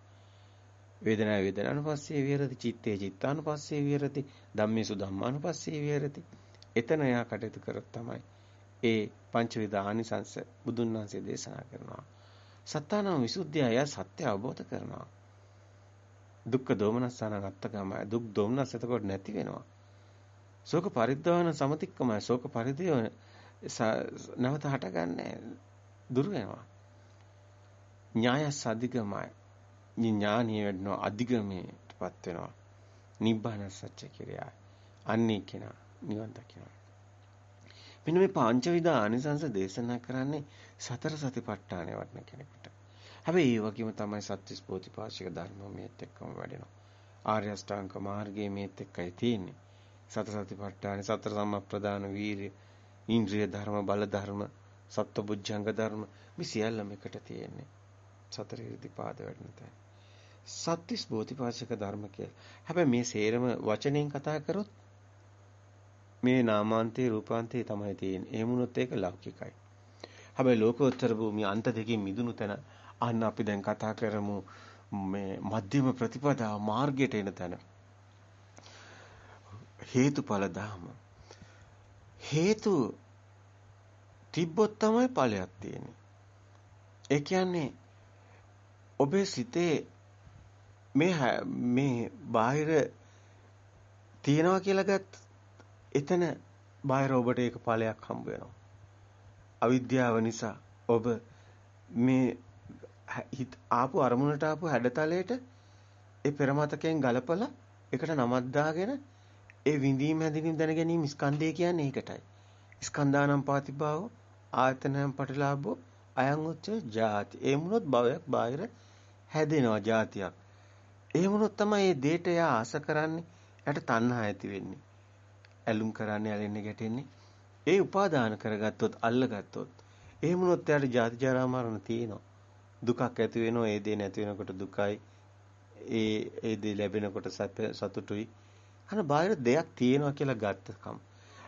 වේදනාව වේදනානුපස්සේ විහෙරති චිත්තේ චිත්තානුපස්සේ විහෙරති ධම්මේසු ධම්මානුපස්සේ විහෙරති එතන එයා කටයුතු කරොත් තමයි ඒ පංචවිධ ආනිසංස බුදුන් වහන්සේ දේශනා කරනවා. සත්තානම විසුද්ධිය අය සත්‍ය අවබෝධ කරනවා. දුක්ඛ දෝමනස්සන අත්තගම දුක් දෝමනස් එතකොට නැති වෙනවා. ශෝක පරිද්දවන සමතික්කමයි ශෝක පරිදේව නැවත හටගන්නේ දුර වෙනවා. ඥාය සදිගමයි. ඥානිය වෙනවා අධිගමයටපත් වෙනවා. නිබ්බාන සත්‍ය කිරියයි. අන්නේ කෙනා නිවන් දකිනවා. මෙන්න මේ පංචවිධ ආනිසංස දේශනා කරන්නේ සතර සතිපට්ඨානය වඩන කෙනෙකුට. හැබැයි ඒ වගේම තමයි සත්‍විස් බෝධිපාශික ධර්ම මේත් එක්කම වැඩෙනවා. ආර්ය අෂ්ටාංග මාර්ගයේ මේත් එක්කයි තියෙන්නේ. සතර සතිපට්ඨාන සතර සම්ප්‍රදාන වීර්ය ඉන්ද්‍රිය ධර්ම බල ධර්ම සත්වබුද්ධංග ධර්ම මේ සියල්ලම එකට තියෙන්නේ සතර ඉරිදිපාද වැඩන තැන සත්‍තිස් බෝධිපාශක ධර්ම කියලා. හැබැයි මේ සේරම වචනෙන් කතා කරොත් මේ නාමාන්තේ රූපාන්තේ තමයි තියෙන්නේ. එහෙම වුණොත් ඒක ලෞකිකයි. හැබැයි ලෝකෝත්තර භූමිය අන්ත දෙකෙන් මිදුණු තැන අන්න අපි දැන් කතා කරමු මේ මධ්‍යම ප්‍රතිපදාව මාර්ගයට එන තැන. හේතුඵල ධම. හේතු තිබ්බොත් තමයි ඵලයක් තියෙන්නේ. ඒ කියන්නේ ඔබේ සිතේ මේ මේ බාහිර තියනවා කියලා ගත් එතන බාහිර ඔබට ඒක ඵලයක් හම්බ වෙනවා. අවිද්‍යාව නිසා ඔබ මේ ආපු අරමුණට ආපු හැඩතලයට ඒ පෙරමතකයෙන් ගලපලා ඒකට නමක් දාගෙන ඒ විඳීම හැඳිනීම දැන ගැනීම ස්කන්ධය කියන්නේ ඒකටයි. ස්කන්ධානම් පාතිභාව ආයතනයන් පටිලාභෝ අයං උච්ච ජාති. ඒ මුනොත් භවයක් බාහිර හැදෙනවා ජාතියක්. එහෙම වුණොත් තමයි මේ දේට එයා ආස කරන්නේ. එයාට තණ්හා ඇති වෙන්නේ. ඇලුම් කරන්නේ, ඇලෙන්නේ, ගැටෙන්නේ. ඒ උපාදාන කරගත්තොත්, අල්ලගත්තොත් එහෙම වුණොත් එයාට ජාති ජරා මරණ තියෙනවා. දුකක් ඇති වෙනවා. ඒ දේ නැති වෙනකොට දුකයි. ඒ ඒ දේ ලැබෙනකොට සතුටුයි. අන බාහිර දෙයක් තියෙනවා කියලා ගත්තකම්.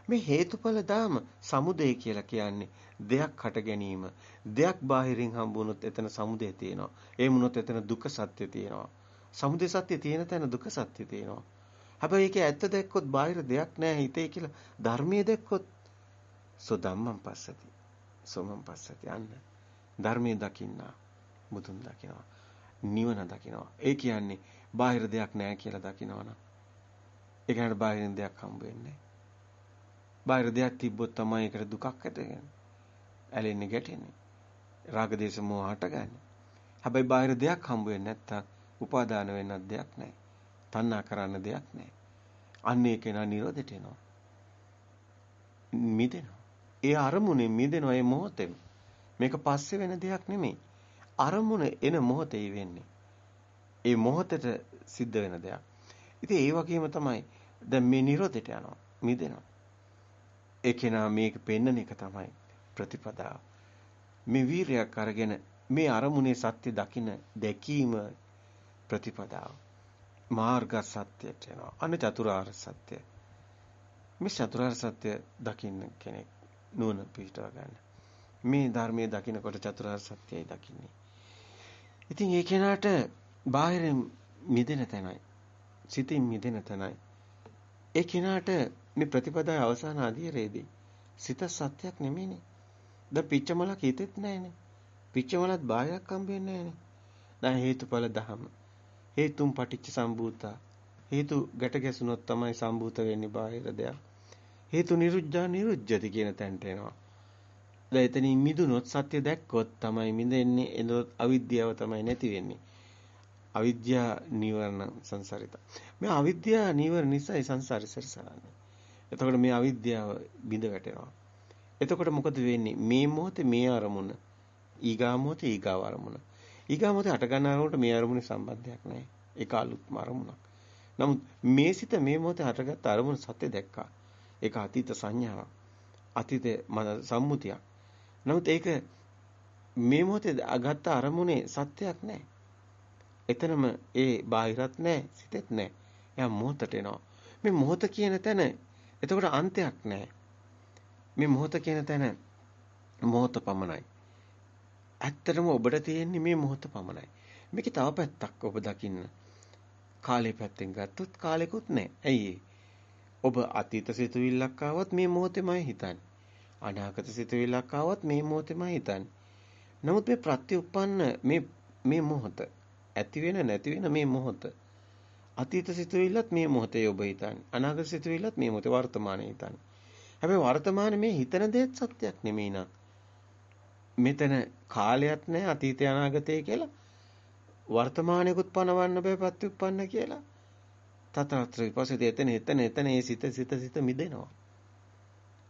මේ හේතුඵල දාම සමුදය කියලා කියන්නේ දෙයක් හට ගැනීම. දෙයක් බාහිරින් හම්බුනොත් එතන සමුදය තියෙනවා. ඒ වුණොත් එතන දුක සත්‍ය තියෙනවා. සමුදය සත්‍ය තියෙන තැන දුක සත්‍ය තියෙනවා. හැබැයි ඒකේ ඇත්ත දැක්කොත් බාහිර දෙයක් නැහැ හිතේ කියලා ධර්මයේ දැක්කොත් සෝ ධම්මං පස්සති. සෝමං පස්සති අන්න. ධර්මයේ දකින්නා බුදුන් දකිනවා. නිවන දකිනවා. ඒ කියන්නේ බාහිර දෙයක් නැහැ කියලා දකිනවනම් ඒ කියන්නේ බාහිරින් දෙයක් හම්බ වෙන්නේ බාහිර දෙයක් තිබ්බොත් තමයි ඒකට දුකක් ඇතිවෙන්නේ. ඇලෙන්නේ ගැටෙන්නේ. රාග දේශ මොහ හටගන්නේ. හැබැයි බාහිර දෙයක් හම්බ වෙන්නේ නැත්තම් උපාදාන වෙන්නත් දෙයක් නැහැ. තණ්හා කරන්න දෙයක් නැහැ. අන්න ඒක නා නිරෝධයට එනවා. මිදෙනවා. ඒ අරමුණේ මිදෙනවා ඒ මොහොතේම. මේක පස්සේ වෙන දෙයක් නෙමෙයි. අරමුණ එන මොහොතේ වෙන්නේ. ඒ මොහොතට සිද්ධ වෙන දෙයක්. ඉතින් ඒ වගේම තමයි දැන් මේ නිරෝධයට යනවා. මිදෙනවා. ඒකේනා මේක පෙන්නන එක තමයි ප්‍රතිපදාව. මේ වීරයක් අරගෙන මේ අරමුණේ සත්‍ය දකින දැකීම ප්‍රතිපදාව. මාර්ග සත්‍යයට එනවා. අන්න චතුරාර්ය සත්‍ය. මේ චතුරාර්ය සත්‍ය දකින්න කෙනෙක් නුවණ පිහිටව ගන්න. මේ ධර්මයේ දකින්නකොට චතුරාර්ය සත්‍යයි දකින්නේ. ඉතින් ඒ කෙනාට බාහිරින් මිදෙන තැනයි. සිතින් මිදෙන තැනයි. ඒ කෙනාට මේ ප්‍රතිපදාවේ අවසාන අධීරයේදී සිත සත්‍යයක් නෙමෙයිනේ. ද පිච්චමලක් හිතෙත් නැහැනේ. පිච්චමලත් බාහිරක් හම්බ වෙන්නේ නැහැනේ. දැන් හේතුඵල ධහම. හේතුම් පටිච්ච සම්භූතා. හේතු ගැට ගැසුනොත් තමයි සම්භූත වෙන්නේ බාහිර දෙයක්. හේතු නිරුද්ධා නිරුද්ධති කියන තැනට එනවා. දැන් එතනින් මිදුනොත් සත්‍ය දැක්කොත් තමයි මිදෙන්නේ. එනොත් අවිද්‍යාව තමයි නැති වෙන්නේ. අවිද්‍යා නීවරණ සංසාරිත. මේ අවිද්‍යා නීවරණ නිසායි සංසාරي සරසරන්නේ. එතකොට මේ අවිද්‍යාව බිඳ වැටෙනවා. එතකොට මොකද වෙන්නේ? මේ මොහොතේ මේ අරමුණ ඊගා මොහොතේ ඊගාව අරමුණ. ඊගාමතේ හට ගන්නකොට මේ අරමුණේ සම්බන්ධයක් නැහැ. ඒක අලුත්ම අරමුණක්. නමුත් මේ සිත මේ මොහොතේ හටගත් අරමුණ සත්‍ය දැක්කා. ඒක අතීත සංඥාවක්. අතීත සම්මුතියක්. නමුත් ඒක මේ මොහොතේ අගත්ත අරමුණේ සත්‍යයක් නැහැ. එතනම ඒ බාහිරත් නැහැ, සිතෙත් නැහැ. එයා මොහොතට එනවා. මේ මොහොත කියන තැන එතකොට අන්තයක් නැහැ. මේ මොහොත කියන තැන මොහොත පමණයි. ඇත්තටම ඔබට තියෙන්නේ මේ මොහොත පමණයි. මේකේ තව පැත්තක් ඔබ දකින්න. කාලේ පැත්තෙන් ගත්තොත් කාලෙකුත් නැහැ. ඇයි ඔබ අතීත සිතුවිල්ලක් ආවත් මේ මොහොතේමයි හිතන්නේ. අනාගත සිතුවිල්ලක් ආවත් මේ මොහොතේමයි හිතන්නේ. නමුත් මේ ප්‍රත්‍යඋප්පන්න මේ මේ මොහොත ඇති වෙන නැති වෙන මේ මොහොත අතීත සිතුවිල්ලත් මේ මොහොතේ ඔබ හිතන්නේ. අනාගත සිතුවිල්ලත් මේ මොහොතේ වර්තමානයේ හිතන්නේ. හැබැයි වර්තමානයේ මේ හිතන දේත් සත්‍යයක් නෙමෙයි නං. මෙතන කාලයක් නැහැ අතීතය අනාගතය කියලා. වර්තමානයේකුත් පනවන්න බෑ ප්‍රතිඋප්පන්න කියලා. තතත්‍ර විපස්සති එතන එතන එතන ඒ සිත සිත සිත මිදෙනවා.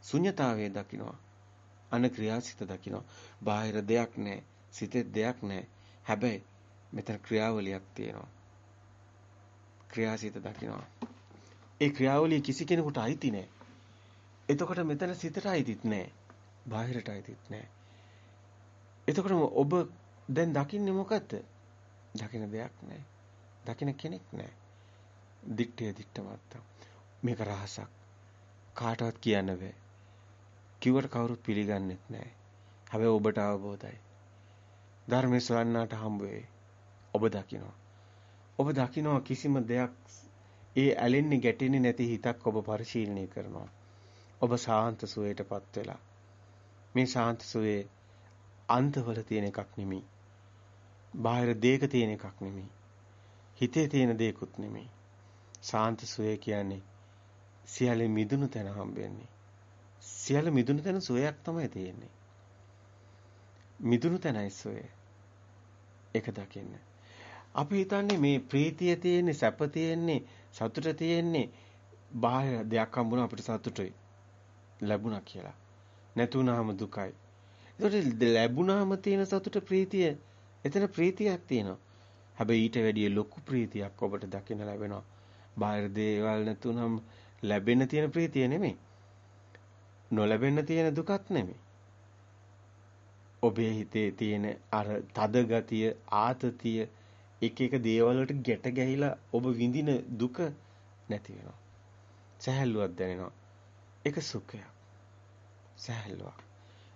ශුන්‍යතාවයේ දකින්නවා අන ක්‍රියාසිත දකින්නවා බාහිර දෙයක් නැහැ සිතේ දෙයක් නැහැ හැබැයි මෙතන ක්‍රියාවලියක් තියෙනවා. ක්‍රියාසිත දකින්නවා ඒ ක්‍රියාවලිය කිසි කෙනෙකුට අයිති නෑ. එතකොට මෙතන සිතට අයිතිත් නෑ. බාහිරට අයිතිත් නෑ. එතකොට ඔබ දැන් දකින්නේ මොකද්ද? දකින්න දෙයක් නෑ. දකින්න කෙනෙක් නෑ. දිත්තේ දිත්තමත්ත. මේක රහසක්. කාටවත් කියන්න බෑ. කිව්වට කවුරුත් පිළිගන්නෙත් නෑ. හැබැයි ඔබට අවබෝධයි. ධර්මයේ සොයන්නාට හම්බ වෙයි. ඔබ දකිනවා. ඔබ දකිනවා කිසිම දෙයක් ඒ ඇලෙන්නේ ගැටෙන්නේ නැති හිතක් ඔබ පරිශීලනය කරනවා. ඔබ සාන්ත සුවයටපත් වෙලා. මේ සාන්ත සුවේ අන්තවල තියෙන එකක් නෙමෙයි. බාහිර දෙයක තියෙන එකක් නෙමෙයි. හිතේ තියෙන දෙයක්ුත් නෙමෙයි. සාන්ත සුවේ කියන්නේ සියල්ල මිදුණු තැන හම්බෙන්නේ. සියල්ල මිදුණු තැන සුවයක් තමයි තියෙන්නේ. මිදුණු තැනයි සුවේ. ඒක දකින්න. අපි හිතන්නේ මේ ප්‍රීතිය තියෙන්නේ සැප තියෙන්නේ සතුට තියෙන්නේ බාහිර දෙයක් හම්බුණා අපිට සතුටුයි ලැබුණා කියලා. නැතුණාම දුකයි. ඒකට ලැබුණාම තියෙන සතුට ප්‍රීතිය එතන ප්‍රීතියක් තියෙනවා. හැබැයි ඊට වැඩිය ලොකු ප්‍රීතියක් ඔබට දකින්න ලැබෙනවා. බාහිර දේවල් නැතුණම ලැබෙන්න තියෙන ප්‍රීතිය නෙමෙයි. නොලැබෙන්න තියෙන දුකත් නෙමෙයි. ඔබේ හිතේ තියෙන අර තද ගතිය, ආතතිය, එක එක දේවල් වලට ගැට ගැහිලා ඔබ විඳින දුක නැති වෙනවා. සැහැල්ලුවක් දැනෙනවා. ඒක සුඛයක්. සැහැල්ලුවක්.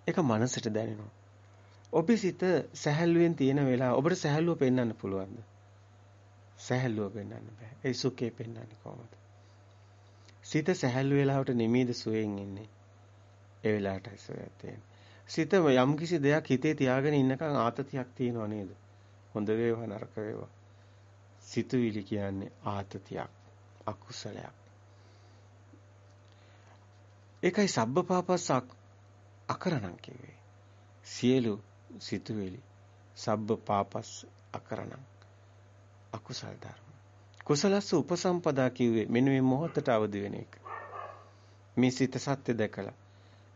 ඒක මනසට දැනෙනවා. ඔබේ සිත සැහැල්ලුවෙන් තියෙන වෙලාව ඔබට සැහැල්ලුව පෙන්වන්න පුළුවන්ද? සැහැල්ලුව පෙන්වන්න බෑ. ඒ සුඛේ පෙන්වන්නේ කොහොමද? සිත සැහැල්ලු වෙලාවට නිමීද සුවයෙන් ඉන්නේ. ඒ වෙලාවටයි සුවයක් තියෙන්නේ. සිත යම්කිසි දෙයක් හිතේ තියාගෙන ඉන්නකන් ආතතියක් තියෙනව නේද? හොඳ වේවා නරක වේවා. සිතුවිලි කියන්නේ ආතතියක්, අකුසලයක්. ඒකයි සබ්බපාපස්ස අකරණම් කිව්වේ. සියලු සිතුවිලි සබ්බපාපස්ස අකරණම් අකුසල ධර්ම. කුසලස්ස උපසම්පදා කිව්වේ මෙන්න මේ මොහොතට අවදි වෙන එක. මේ සිත සත්‍ය දැකලා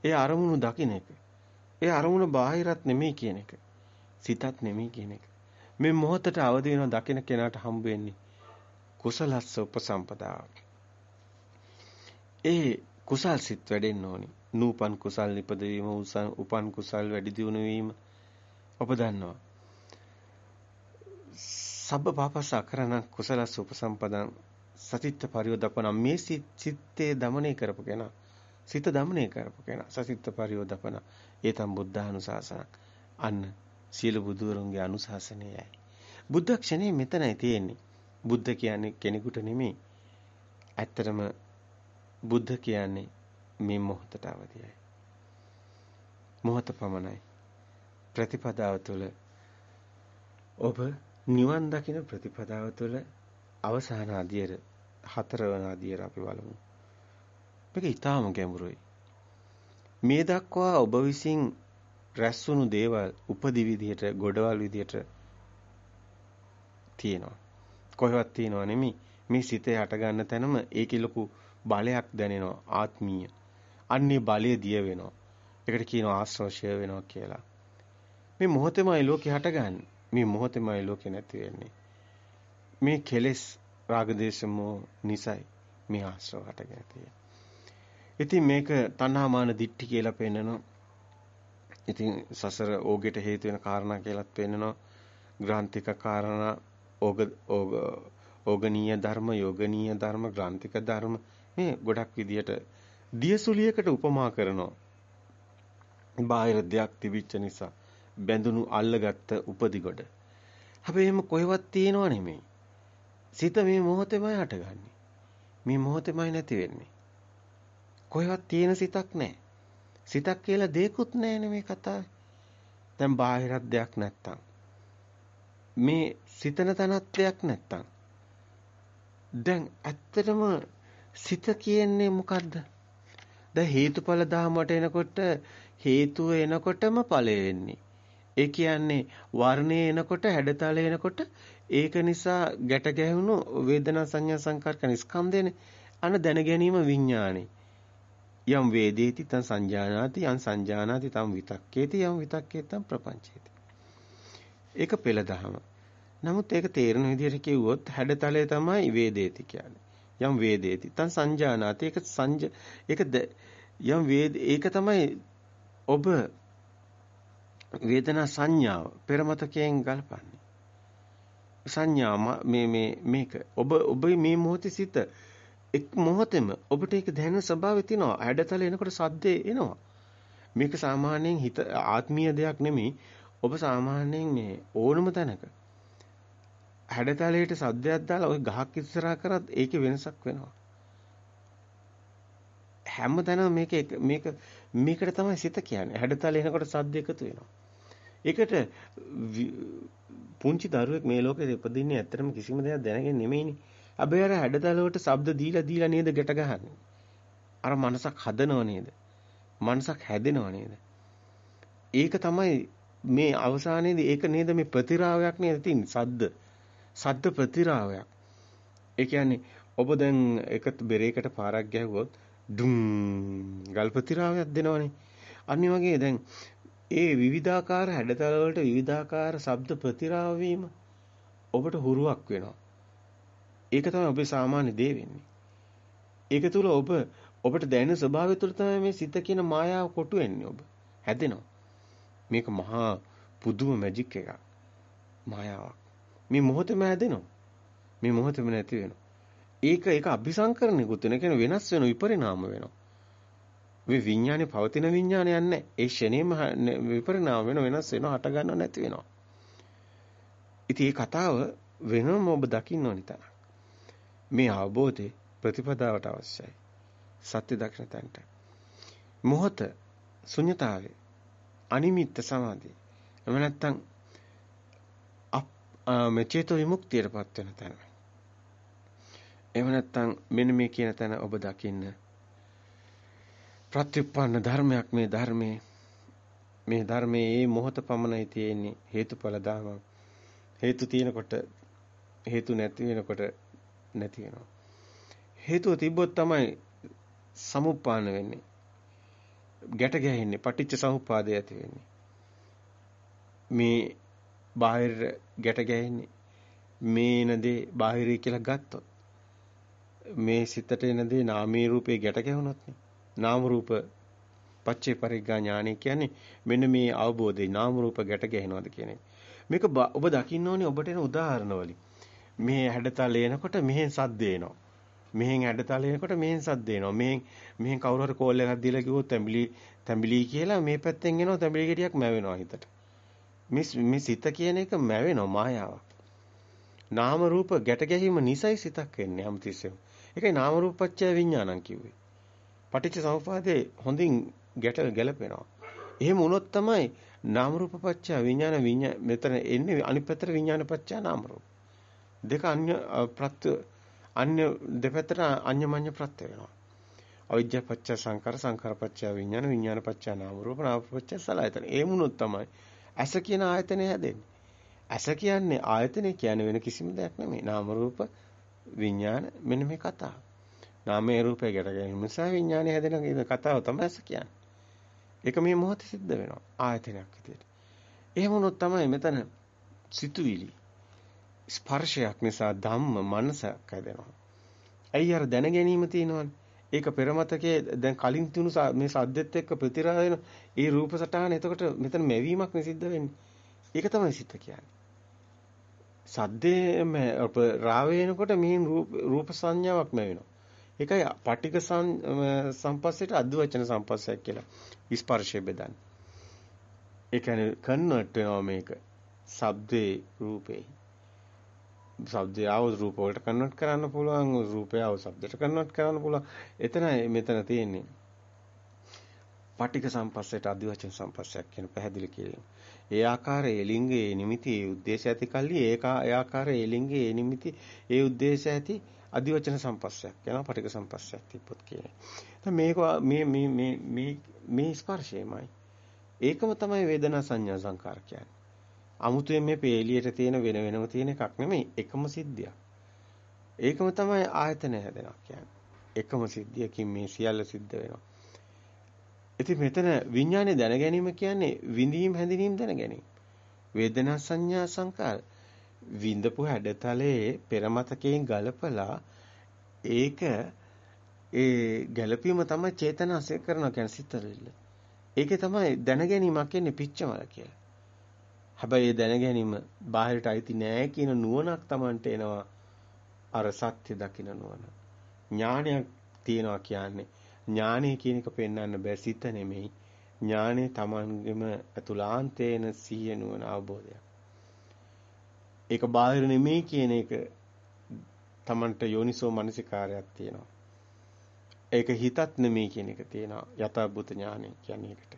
ඒ අරමුණු දකින්න එක. ඒ අරමුණ බාහිරත් නෙමෙයි කියන එක. සිතත් නෙමෙයි කියන එක. මේ මොහොතට අවදි වෙනවා දකින කෙනාට හම්බ වෙන්නේ කුසලස්ස උපසම්පදාව. ඒ කුසල් සිත් වැඩෙන්න ඕනි. නූපන් කුසල් නිපදවීම උපන් කුසල් වැඩි දියුණු වීම ඔබ දන්නවා. සබ්බ පාපස අකරණ කුසලස්ස උපසම්පදං සතිත්ත පරියෝදපන මේ සිත්තේ দমনය කරපු කෙනා සිත দমনය කරපු කෙනා සතිත්ත පරියෝදපන ඒතම් බුද්ධානුශාසන අන්න සියලු බුදුරුන්ගේ අනුශාසනයයි. බුද්ධ ක්ෂණේ මෙතනයි තියෙන්නේ. බුද්ධ කියන්නේ කෙනෙකුට නෙමෙයි. ඇත්තටම බුද්ධ කියන්නේ මේ මොහොතට අවදියයි. මොහොත පමණයි. ප්‍රතිපදාව තුළ ඔබ නිවන් දකින ප්‍රතිපදාව තුළ අවසාන අධියර හතරවන අධියර අපි බලමු. මේක ඊටාම ගැඹුරුයි. මේ දක්වා ඔබ විසින් රැස්වුණු දේවල් උපදි විදියට ගොඩවල් විදියට තියෙනවා. කොහෙවත් තියෙනව නෙමෙයි. මේ සිතේ හට ගන්න තැනම ඒකේ ලොකු බලයක් දැනෙනවා ආත්මීය. අන්නේ බලය දිය වෙනවා. ඒකට කියනවා ආශ්‍රෝෂය වෙනවා කියලා. මේ මොහොතේමයි ලෝකේ හටගන්නේ. මේ මොහොතේමයි ලෝකේ නැති වෙන්නේ. මේ කෙලෙස් රාගදේශමෝ නිසයි මේ ආශ්‍රව හටගෙන තියෙන්නේ. ඉතින් මේක තණ්හාමාන දිට්ඨි කියලා පෙන්නනවා. ඉතින් සසර ඕගෙට හේතු වෙන කාරණා කියලාත් පෙන්නනවා. ග්‍රාන්තික කාරණා ඕග ඕග ඕගනීය ධර්ම, යෝගනීය ධර්ම, ග්‍රාන්තික ධර්ම මේ ගොඩක් විදියට දියසුලියකට උපමා කරනවා. බාහිර දෙයක් තිබිච්ච නිසා බැඳුණු අල්ලගත්ත උපදිගොඩ. හැබැයි එහෙම කොහෙවත් තියෙනව නෙමෙයි. සිත මේ මොහොතේමයි හටගන්නේ. මේ මොහොතේමයි නැති වෙන්නේ. කොහෙවත් තියෙන සිතක් නැහැ. සිතක් කියලා දෙයක්වත් නැහැ මේ කතාවේ. දැන් බාහිරත් දෙයක් නැත්තම්. මේ සිතන තනත් දෙයක් නැත්තම්. දැන් ඇත්තටම සිත කියන්නේ මොකද්ද? දැන් හේතුඵල ධාමයට එනකොට හේතුව එනකොටම ඵලය එන්නේ. ඒ කියන්නේ වර්ණය එනකොට හැඩතල එනකොට ඒක නිසා ගැට ගැහුණු වේදනා සංඥා සංකාරක නිස්කන්ධයනේ අන දැන ගැනීම විඥානේ. යම් වේදේති තං සංජානාති යම් සංජානාති තම් විතක්කේති යම් විතක්කේතම් ප්‍රපංචේති. ඒක පෙළ දහම. නමුත් ඒක තේරෙන විදිහට කිව්වොත් හැඩතලය තමයි වේදේති කියන්නේ. යම් වේදේති. තන් සංජානාති. ඒක සංජ ඒක යම් වේද ඒක තමයි ඔබ වේදනා සංඥාව පෙරමතකයෙන් ගල්පන්නේ. සංඥා මේ මේ මේක ඔබ ඔබ මේ මොහොතේ සිට එක් මොහොතෙම ඔබට ඒක දැනෙන ස්වභාවය තියෙනවා. හැඩතල එනකොට සද්දේ එනවා. මේක සාමාන්‍යයෙන් හිත ආත්මීය දෙයක් නෙමෙයි. ඔබ සාමාන්‍යයෙන් මේ ඕනම තැනක හැඩතලයට සද්දයක් දාලා ওই ගහක් ඉස්සරහා කරත් ඒකේ වෙනසක් වෙනවා. හැමතැනම මේක මේක මේකට තමයි සිත කියන්නේ. හැඩතල එනකොට සද්ද එකතු වෙනවා. ඒකට පුංචි දරුවෙක් මේ ලෝකේ ඉපදින්නේ ඇත්තටම කිසිම දෙයක් දැනගෙන නෙමෙයිනේ. හැබැයි අර හැඩතල වලට ශබ්ද දීලා දීලා නේද ගැට ගහන්නේ. අර මනසක් හදනව නේද? මනසක් හැදෙනව නේද? ඒක තමයි මේ අවසානයේදී ඒක නේද මේ ප්‍රතිරාවයක් නේද තියෙන්නේ සද්ද. සද්ද ප්‍රතිරාවයක්. ඒ කියන්නේ ඔබ දැන් එක බෙරේකට පාරක් ගැහුවොත් ඩුම් ගල් ප්‍රතිරාවයක් දෙනවනේ. අනිත් වගේ දැන් ඒ විවිධාකාර හැඩතල වලට විවිධාකාර ශබ්ද ප්‍රතිරාව වීම ඔබට හුරුවක් වෙනවා. ඒක තමයි ඔබේ සාමාන්‍ය දේ වෙන්නේ. ඒක තුල ඔබ ඔබට දැනෙන ස්වභාවය තුල තමයි මේ සිත කියන මායාව කොටු වෙන්නේ ඔබ. හැදෙනවා. මේක මහා පුදුම මැජික් එකක්. මායාවක්. මේ මොහොතේම හැදෙනවා. මේ මොහොතේම නැති වෙනවා. ඒක ඒක අபிසංකරණයකුත් වෙන කියන්නේ වෙනස් වෙන විපරිණාම වෙනවා. මේ විඥානේ පවතින විඥානයක් නැහැ. ඒ ෂණේම විපරිණාම වෙන වෙනස් වෙනවා හට ගන්නව නැති වෙනවා. ඉතින් මේ කතාව වෙනම ඔබ දකින්න ඕනි තරම්. මේ අවබෝධය ප්‍රතිපදාවට අවශ්‍යයි. සත්‍ය දක්ෂ තැනට. මොහත ශුන්‍යතාවේ අනිමිත්ත සමාධිය. එම නැත්තම් මේ චේතෝ විමුක්තියටපත් වෙන තැන. එහෙම නැත්නම් මෙන්න මේ කියන තැන ඔබ දකින්න. ප්‍රතිඋප්පන්න ධර්මයක් මේ ධර්මයේ මේ ධර්මයේ මේ මොහොත පමණයි තියෙන්නේ හේතුඵල ධර්ම. හේතු තියෙනකොට හේතු නැති වෙනකොට නැති වෙනවා. හේතුව තිබ්බොත් තමයි සමුප්පාන වෙන්නේ. ගැට ගැහෙන්නේ පටිච්ච සමුප්පාදය ඇති වෙන්නේ. මේ බාහිර ගැට ගැහෙන්නේ මේන දේ බාහිරයි කියලා ගත්තොත් මේ සිතට එන දේ නාමී රූපේ ගැට ගැහුණොත් නාම රූප පච්චේ පරිග්ගා ඥානෙ කියන්නේ මෙන්න මේ අවබෝධය නාම රූප ගැට ගැහෙනවද කියන එක. මේක ඔබ දකින්න ඕනේ ඔබට එන උදාහරණ වලින්. මේ හැඩතල එනකොට මෙහෙන් සද්ද එනවා. මෙහෙන් හැඩතල එනකොට මෙහෙන් සද්ද එනවා. මෙහෙන් මෙහෙන් කවුරු හරි කෝල් එකක් දීලා කිව්වොත් තැඹිලි තැඹිලි කියලා මේ පැත්තෙන් එනවා තැඹිලි ගෙඩියක් මැවෙනවා හිතට. මේ මේ සිත කියන එක මැවෙනවා මායාවක්. නාම රූප ගැට ගැහිම නිසයි සිතක් එන්නේ හැමතිස්සෙම. ඒකයි නාම රූප පත්‍ය විඥානං කිව්වේ. පටිච්ච සමුප්පාදේ හොඳින් ගැට ගැලපෙනවා. එහෙම වුණොත් තමයි නාම රූප පත්‍ය විඥාන විඥාන මෙතන එන්නේ අනිත් පැත්තට විඥාන පත්‍ය නාම රූප. දෙක අන්‍ය ප්‍රත්‍ය අන්‍ය දෙපැත්තට අඤ්ඤමඤ්ඤ ප්‍රත්‍ය වෙනවා. අවිද්‍යා පත්‍ය සංකාර සංකාර පත්‍ය විඥාන විඥාන පත්‍ය නාම රූප නාම පත්‍ය සලආයතන. ඒ මුනොත් තමයි ඇස කියන ආයතනය හැදෙන්නේ. ඇස කියන්නේ ආයතනය කියන්නේ වෙන කිසිම දෙයක් නෙමෙයි. නාම රූප විඥාන මෙන්න මේ කතාව. නාමයේ රූපය ගැට ගැනීම නිසා විඥානය හැදෙන කතාව තමයි ඇස කියන්නේ. ඒක මේ මොහොතේ සිද්ධ වෙනවා ආයතනයක් විදියට. එහෙම වුණොත් තමයි මෙතන සිතුවිලි ස්පර්ශයක් නිසා ධම්ම මනසක් හැදෙනවා. ඇයි අර දැන ගැනීම තියෙනවනේ. ඒක පෙරමතකයේ දැන් කලින් තුණු මේ සද්දෙත් එක්ක ප්‍රතිරා වෙන ඒ රූප සටහන එතකොට මෙතන මැවීමක් නිසිද්ධ වෙන්නේ. ඒක තමයි සිත කියන්නේ. සද්දේ රාවේනකොට මෙහින් රූප සංඥාවක් මැවෙනවා. ඒකයි පටික සම්පස්සයට අද්වචන සම්පස්සයක් කියලා ස්පර්ශය බෙදන්නේ. ඒ කියන්නේ කන්වර්ට් වෙනවා මේක. ශබ්දේ රූපේ. ශබ්දය ආව රූප වලට කන්වර්ට් කරන්න පුළුවන් රූපය ආව ශබ්දයට කන්වර්ට් කරන්න පුළුවන් එතනයි මෙතන තියෙන්නේ පටික සම්පස්සයට අධිවචන සම්පස්සයක් කියන පැහැදිලි කිරීම. ඒ ආකාරයේ ලිංගයේ නිමිති ඒ ಉದ್ದೇಶ ඇති කල්ලි ඒ ආකාරයේ ලිංගයේ නිමිති ඒ ಉದ್ದೇಶ ඇති අධිවචන සම්පස්සයක් යනවා පටික සම්පස්සයක් තිබ්බොත් කියන්නේ. දැන් මේක මේ මේ මේ මේ මේ ස්පර්ශයමයි. ඒකම තමයි වේදනා සංඥා සංකාර කියන්නේ. අමුතුවෙන් මේ පේලියට තියෙන වෙන වෙනම තියෙන එකක් නෙමෙයි එකම සිද්ධියක්. ඒකම තමයි ආයතන හැදෙනවා කියන්නේ. එකම සිද්ධියකින් මේ සියල්ල සිද්ධ වෙනවා. ඉතින් මෙතන විඥානේ දැන ගැනීම කියන්නේ විඳීම් හැඳිනීම් දැන ගැනීම. වේදනා සංඥා සංකාර විඳපු හැඩතලයේ පෙරමතකයෙන් ගලපලා ඒක ඒ ගැළපීම තමයි චේතනාසය කරනවා කියන්නේ සිතරිල්ල. ඒකේ තමයි දැනගැනීමක් එන්නේ පිච්චමල කියලා. හැබැයි ඒ දැනගැනීම බාහිරට අයිති නෑ කියන නුවණක් Tamanට එනවා. අර සත්‍ය දකින්න නුවණ. ඥානයක් තියනවා කියන්නේ ඥානය කියන එක පෙන්වන්න බෑ සිත නෙමෙයි. ඥානය Tamanගෙම අතුලාන්තේන සිහිය නුවණ අවබෝධයක්. ඒක බාහිර නෙමෙයි කියන එක Tamanට යෝනිසෝ මනසිකාරයක් තියෙනවා. ඒක හිතත් නෙමෙයි කියන එක තියෙනවා. යථාභූත ඥානය කියන්නේ ඒකට.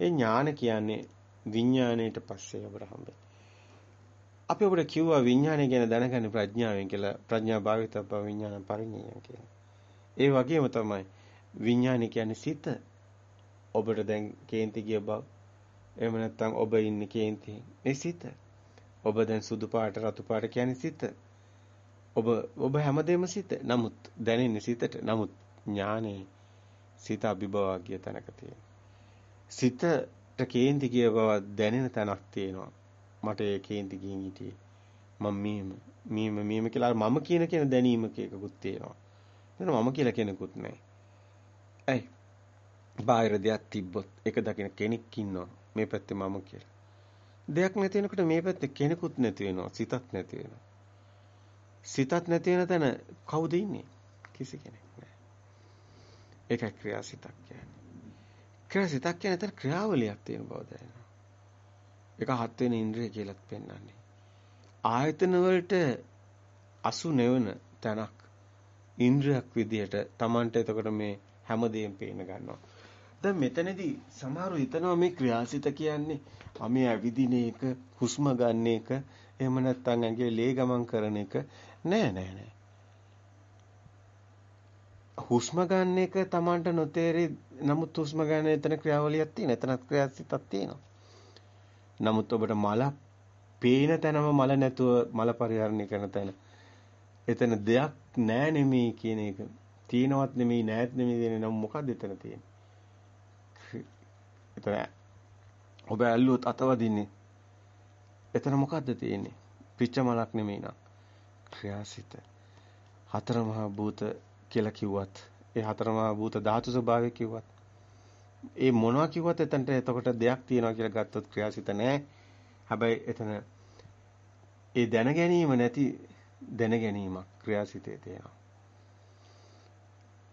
ඒ ඥාන කියන්නේ විඥාණයට පස්සේ අපට හම්බෙන්නේ. අපි ඔබට කිව්වා විඥානය ගැන දැනගන්න ප්‍රඥාවෙන් කියලා ප්‍රඥා භාවිතබ්බ විඥාන පරිඥය කියලා. ඒ වගේම තමයි විඥානය කියන්නේ සිත. ඔබට දැන් කේන්ති ගිය බව. එහෙම නැත්නම් ඔබ ඉන්නේ කේන්ති. ඒ සිත. ඔබ දැන් සුදු පාට රතු පාට කියන්නේ සිත. ඔබ ඔබ හැමදේම සිත. නමුත් දැනෙන්නේ සිතට. නමුත් ඥානේ සිත අභිභවා ගිය තැනක තියෙනවා. සිතට කේන්ති ගිය බව දැනෙන තැනක් තියෙනවා. මට ඒ කේන්ති ගින් හිටියේ. මම මීම මීම මීම කියලා මම කියන කෙන දැනීමක එකකුත් තියෙනවා. එතන මම කියලා කෙනෙකුත් නැහැ. ඇයි? බාහිර දෙයක් තිබ්බොත් ඒක දකින කෙනෙක් ඉන්නවා. මේ පැත්තේ මම කියලා. දෙයක් නැති වෙනකොට මේ පැත්තේ කෙනෙකුත් නැති වෙනවා. සිතත් නැති වෙනවා. සිතත් නැති වෙන තැන කවුද ඉන්නේ? කිසි කෙනෙක් නැහැ. ඒකයි ක්‍රියාසිතක් කියන්නේ. ක්‍රියාසිතක් කියන්නේ එතන ක්‍රියාවලියක් තියෙන බව දැනෙනවා. ඒක හත් වෙන ඉන්ද්‍රිය කියලාත් පෙන්වන්නේ. ආයතන වලට අසු නෙවන තැනක් ඉන්ද්‍රියක් විදියට Tamanට එතකොට මේ හැමදේම පේන ගන්නවා. දැන් මෙතනදී සමහරව හිතනවා මේ ක්‍රියාසිත කියන්නේ අපි ඇවිදින එක, හුස්ම ගන්න එක, එහෙම නැත්නම් ඇඟේ ලේ ගමන් කරන එක. නෑ නෑ නෑ. හුස්ම ගන්න එක Tamanට නොතේරි නමුත් හුස්ම ගන්න එතන ක්‍රියාවලියක් තියෙන. එතනත් ක්‍රියාසිතක් තියෙනවා. නමුත් ඔබට මල පේන තැනම මල නැතුව මල පරිහරණය කරන තැන. එතන දෙයක් නෑ නෙමෙයි කියන එක. තියෙනවත් නෙමෙයි නෑත් නෙමෙයි කියන නම් මොකද්ද එතන තියෙන්නේ? එතන ඔබ ඇල්ලුවොත් අතවදින්නේ. එතන මොකද්ද තියෙන්නේ? පිච්ච මලක් නෙමෙයි නං. ක්‍රියාසිත. හතර මහා භූත කියලා කිව්වත් ඒ හතර මහා භූත ධාතු ස්වභාවය කිව්වත් ඒ මොනවා කිව්වත් එතනට එතකොට දෙයක් තියෙනවා කියලා ගත්තොත් ක්‍රියාසිත නෑ හැබැයි එතන ඒ දැන ගැනීම නැති දැන ගැනීමක් ක්‍රියාසිතේ තියෙනවා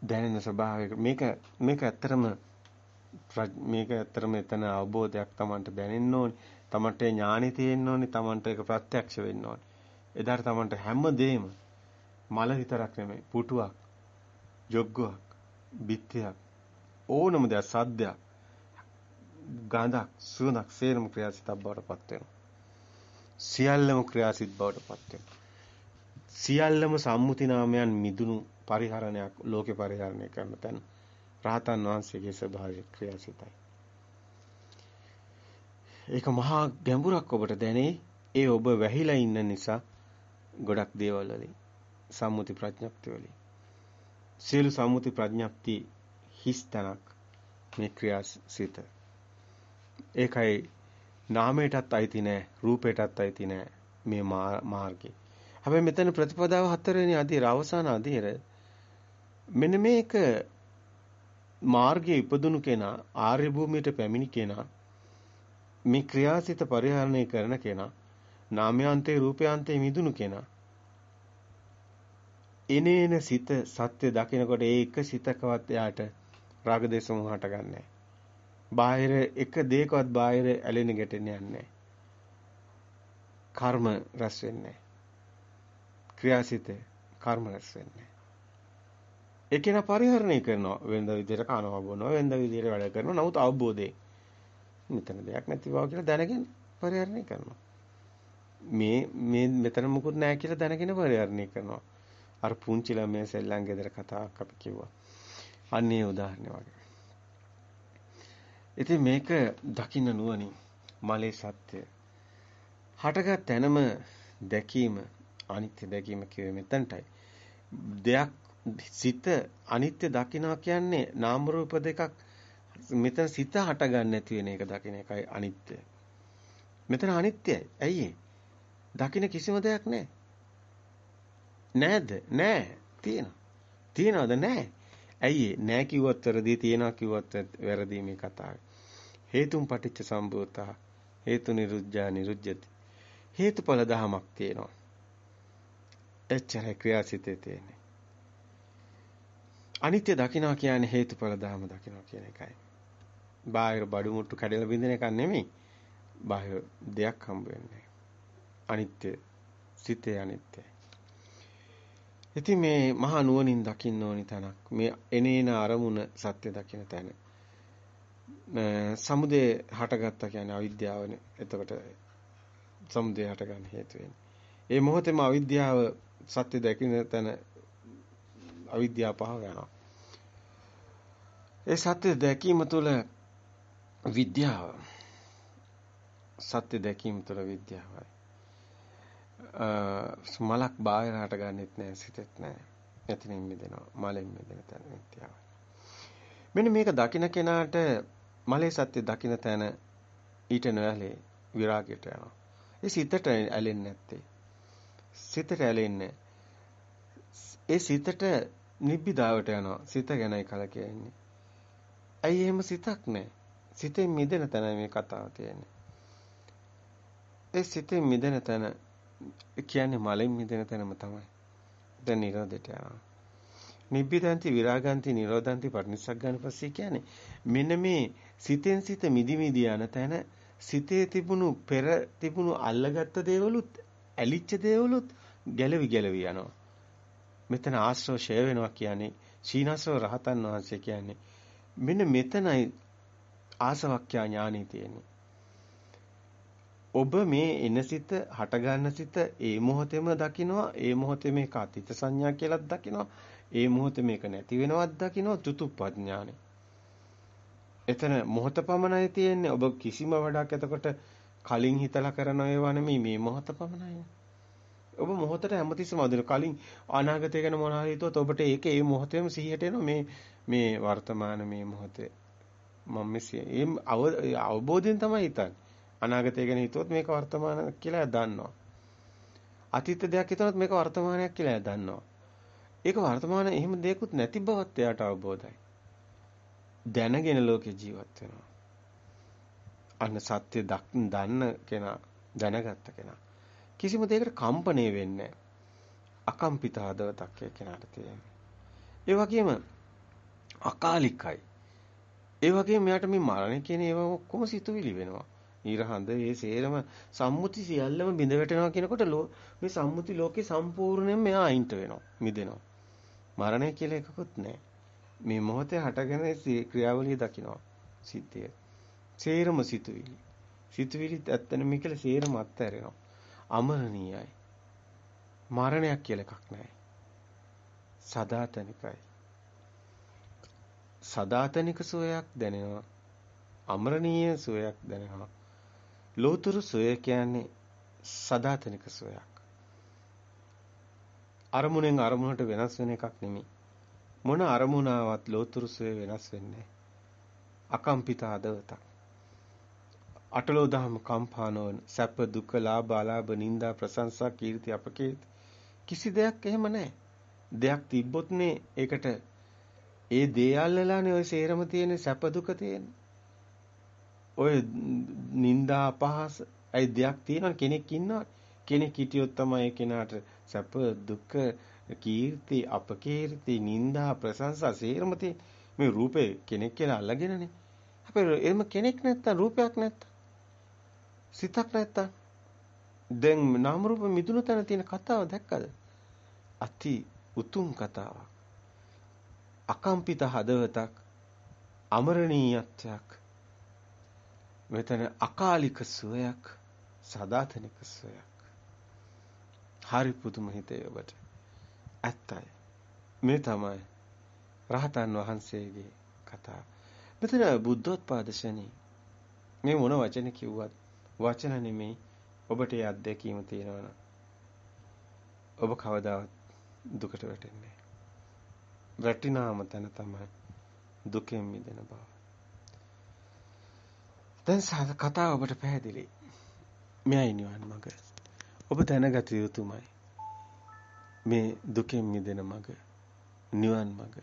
දැනෙන ස්වභාවයක මේක මේක ඇත්තරම මේක ඇත්තරම එතන අවබෝධයක් Tamanට දැනෙන්න ඕනේ. Tamanට ඥානෙ තියෙන්න ඕනේ. Tamanට ඒක ප්‍රත්‍යක්ෂ වෙන්න ඕනේ. එදාට Tamanට හැම දෙෙම මල විතරක් නෙමෙයි පුටුවක්, ජොග්ගුවක්, බිත්තියක් ඕනම දෙයක් සද්දයක් ගඳක් සුවඳක් සේරම ක්‍රියාසිතක් බවට පත් වෙනවා. සියල්ලම ක්‍රියාසිත බවට පත් වෙනවා. සියල්ලම සම්මුති නාමයන් මිදුණු පරිහරණයක් ලෝකේ පරිහරණය කරන තැන රහතන් වහන්සේගේ ස්වභාවය ක්‍රියාසිතයි. ඒක මහා ගැඹුරක් ඔබට දැනේ. ඒ ඔබ වැහිලා ඉන්න නිසා ගොඩක් දේවල් වලින් සම්මුති ප්‍රඥප්ති වලින් සියලු සම්මුති ප්‍රඥප්ති හිස් තනක් මේ ක්‍රියාසිත. ඒකයි නාමයටත් අයිති නෑ රූපයටත් අයිති නෑ මේ මාර්ගේ. හැබැයි මෙතන ප්‍රතිපදාව හතරවෙනි අධීර අවසාන අධීර මෙන්න මේක මාර්ගයේ ඉපදුණු කෙනා ආර්ය භූමියට පැමිණි කෙනා මේ ක්‍රියාසිත පරිහරණය කරන කෙනා නාමයන්තේ රූපයන්තේ මිදුණු කෙනා එනේන සිත සත්‍ය දකිනකොට ඒ එක සිතකවත් එයාට රාග දේශ මොහ හටගන්නේ බාහිර එක දෙයකවත් බාහිර ඇලෙන ගැටෙන්න යන්නේ කර්ම රැස් වෙන්නේ ක්‍රියාසිත කර්ම රැස් වෙන්නේ ඒ කෙනා පරිහරණය කරනවා. වෙනද විදිහට කනවා බොනවා වෙනද විදිහට වැඩ කරනවා. නමුත් අවබෝධයෙන් මෙතන දෙයක් නැති බව කියලා දැනගෙන පරිහරණය කරනවා. මේ මේ මෙතන මුකුත් නැහැ කියලා දැනගෙන පරිහරණය කරනවා. අර පුංචි ළමයා සෙල්ලම් ගෙදර කතාවක් අපි කිව්වා අන්නේ උදාහරණය වගේ ඉතින් මේක දකින්න නුවණින් මලේ සත්‍ය හටගත් තැනම දැකීම අනිත්‍ය දැකීම කියවෙ මෙතනටයි දෙයක් සිත අනිත්‍ය දකිනවා කියන්නේ නාම රූප දෙකක් මෙතන සිත හටගන්න නැති වෙන එක දකින එකයි අනිත්‍ය. මෙතන අනිත්‍යයි. ඇයි දකින කිසිම දෙයක් නැහැ. නෑද? නෑ. තියෙනවා. තියනවද නැහැ. ඇයි නැහැ කිව්වත් වැරදි තියනවා කිව්වත් වැරදි මේ කතාවේ. හේතුන් පටිච්ච සම්භූතා හේතු නිරුද්ධා නිරුද්ධති. හේතුඵල ධමයක් තියෙනවා. එච්චරයි ක්‍රියාසිතේ තියෙන්නේ. අනිත්‍ය දකින්නවා කියන්නේ හේතුඵල ධම දකින්නවා කියන එකයි. බාහිර බඩු මුට්ටු කැඩලා බින්දින එකක් නෙමෙයි. බාහිර දෙයක් හම්බ වෙන්නේ. අනිත්‍ය සිතේ අනිත්‍යයි. ඉතින් මේ මහා නුවණින් දකින්න ඕනි තැනක්. මේ එනේන අරමුණ සත්‍ය දකින්න තැන. සමුදේ හටගත්තා කියන්නේ අවිද්‍යාවනේ. එතකොට සමුදේ හටගන්න හේතු වෙන්නේ. ඒ මොහොතේම අවිද්‍යාව සත්‍ය දැකින තැන අවිද්‍යාව පහ වෙනවා. ඒ සත්‍ය දැකීම තුළ විද්‍යාව සත්‍ය දැකීම තුළ විද්‍යාවයි. මලක් බාහිර හට ගන්නෙත් නෑ සිතෙත් නෑ. එතනින් මිදෙනවා. මලෙන් මිදෙන තැන විද්‍යාවයි. මෙන්න මේක දකින කෙනාට මලේ සත්‍ය දකින තැන ඊට නොඇලේ විරාගයට යනවා. ඒ සිතට ඇලෙන්නේ නැත්තේ. සිතට ඇලෙන්නේ ඒ සිතට නිබ්බිදාවට යනවා. සිත ගැනයි කලකියන්නේ. ඇයි එහෙම සිතක් නැහැ? සිතෙන් මිදෙන තැන මේ කතාව තියෙන්නේ. ඒ සිතෙන් මිදෙන තැන කියන්නේ මලෙන් මිදෙන තැනම තමයි. දැන් නිරෝධයට යනවා. නිබ්බිදන්ති විරාගන්ති නිරෝධන්ති පටිනිස්සග්ගාන පස්සේ කියන්නේ මෙන්න මේ සිතෙන් සිත මිදි මිදි යන තැන සිතේ තිබුණු පෙර තිබුණු අල්ලගත්ත දේවලුත් ඇලිච්ච දේවලුත් ගැලවි ගැලවි යනවා. මෙතන ආශ්‍රව ෂය වෙනවා කියන්නේ සීනසව රහතන් වහන්සේ කියන්නේ මෙන්න මෙතනයි ආසවක්ඛ්‍යා ඥානෙ තියෙන්නේ. ඔබ මේ එන සිත හට ගන්න සිත ඒ මොහොතේම දකිනවා ඒ මොහොතේ මේක අතීත සංඥා කියලාත් දකිනවා ඒ මොහොතේ මේක නැති වෙනවත් දකිනවා චුතුප්පත් ඥානෙ. එතන මොහොත පමණයි තියෙන්නේ ඔබ කිසිම වැඩක් එතකොට කලින් හිතලා කරන ඒවා නෙමෙයි මේ මොහොත පමණයි. ඔබ මොහොතට හැමතිස්සම අදින කලින් අනාගතය ගැන මොනවා හරි හිතුවොත් ඔබට ඒක ඒ මොහොතේම සිහියට එනවා මේ මේ වර්තමාන මේ මොහොතේ මම මේ අවබෝධයෙන් තමයි හිතන්නේ අනාගතය ගැන හිතුවොත් මේක වර්තමාන කියලා දන්නවා අතීත දෙයක් හිතුවොත් මේක වර්තමානයක් කියලා දන්නවා ඒක වර්තමාන එහෙම දෙයක්වත් නැති බවත් එයාට අවබෝධයි දැනගෙන ලෝකේ ජීවත් වෙනවා අන්න සත්‍ය දන්න කෙනා දැනගත්ත කෙනා කිසිම දෙයකට කම්පණය වෙන්නේ අකම්පිත හදවතක් ඒ කෙනාට තියෙන්නේ. ඒ වගේම අකාලිකයි. ඒ වගේම මෙයාට මේ මරණ කියන ඒවා ඔක්කොම සිතුවිලි වෙනවා. ඊරහඳ ඒ සේරම සම්මුති සියල්ලම බිඳ වැටෙනවා කියනකොට මේ සම්මුති ලෝකේ සම්පූර්ණයෙන්ම මෙයා අයින්ට වෙනවා. මිදෙනවා. මරණය කියලා එකකුත් නැහැ. මේ මොහොතේ හටගෙන ක්‍රියාවලිය දකිනවා. සිද්ධිය. සේරම සිතුවිලි. සිතුවිලි ඇත්තන මේකල සේරම අත්හැරෙනවා. අමරණීයයි. මරණයක් කියලා එකක් නැහැ. සදාතනිකයි. සදාතනික සෝයක් දැනෙනවා. අමරණීය සෝයක් දැනෙනවා. ලෝතුරු සොය කියන්නේ සදාතනික සොයක්. අරමුණෙන් අරමුණට වෙනස් වෙන එකක් නෙමෙයි. මොන අරමුණාවත් ලෝතුරු සොය වෙනස් වෙන්නේ අකම්පිත හදවතක්. අටලෝ දහම කම්පා නොවන සැප දුක ලාභ අලාභ නිന്ദා ප්‍රශංසා කීර්ති අපකීර්ති කිසි දෙයක් එහෙම නැහැ. දෙයක් තිබ්බොත්නේ ඒකට ඒ දේ අල්ලලානේ ওই සේරම තියෙන සැප දුක තියෙන්නේ. ඔය නිന്ദා අපහාස ඇයි දෙයක් තියෙනවා කෙනෙක් ඉන්නවා කෙනෙක් හිටියොත් තමයි කෙනාට සැප දුක කීර්ති අපකීර්ති නිന്ദා ප්‍රශංසා සේරම මේ රූපේ කෙනෙක් කියලා අල්ලගෙනනේ. අපේ එහෙම කෙනෙක් නැත්තම් රූපයක් නැත්තම් සිතක් නැත්තම් දැන් නාම රූප මිදුණු තැන තියෙන කතාව දැක්කද? අති උතුම් කතාවක්. අකම්පිත හදවතක් අමරණීයත්වයක්. මෙතන අකාලික සුවයක් සදාතනික සුවයක්. හරි පුදුම හිතේ ඔබට. ඇත්තයි. මේ තමයි රහතන් වහන්සේගේ කතාව. මෙතන බුද්ධෝත්පාද ශනී මේ මොන වචන කිව්වත් වචන නෙමෙයි ඔබට ඒ අත්දැකීම තියෙනවනම් ඔබ කවදාවත් දුකට වැටෙන්නේ වැටිනාම තැන තමයි දුකෙන් මිදෙන බව. දැන් සාද කතාව ඔබට පැහැදිලි. මෙයයි නිවන් මඟ. ඔබ දැනගත යුතුමයි. මේ දුකෙන් මිදෙන මඟ. නිවන් මඟ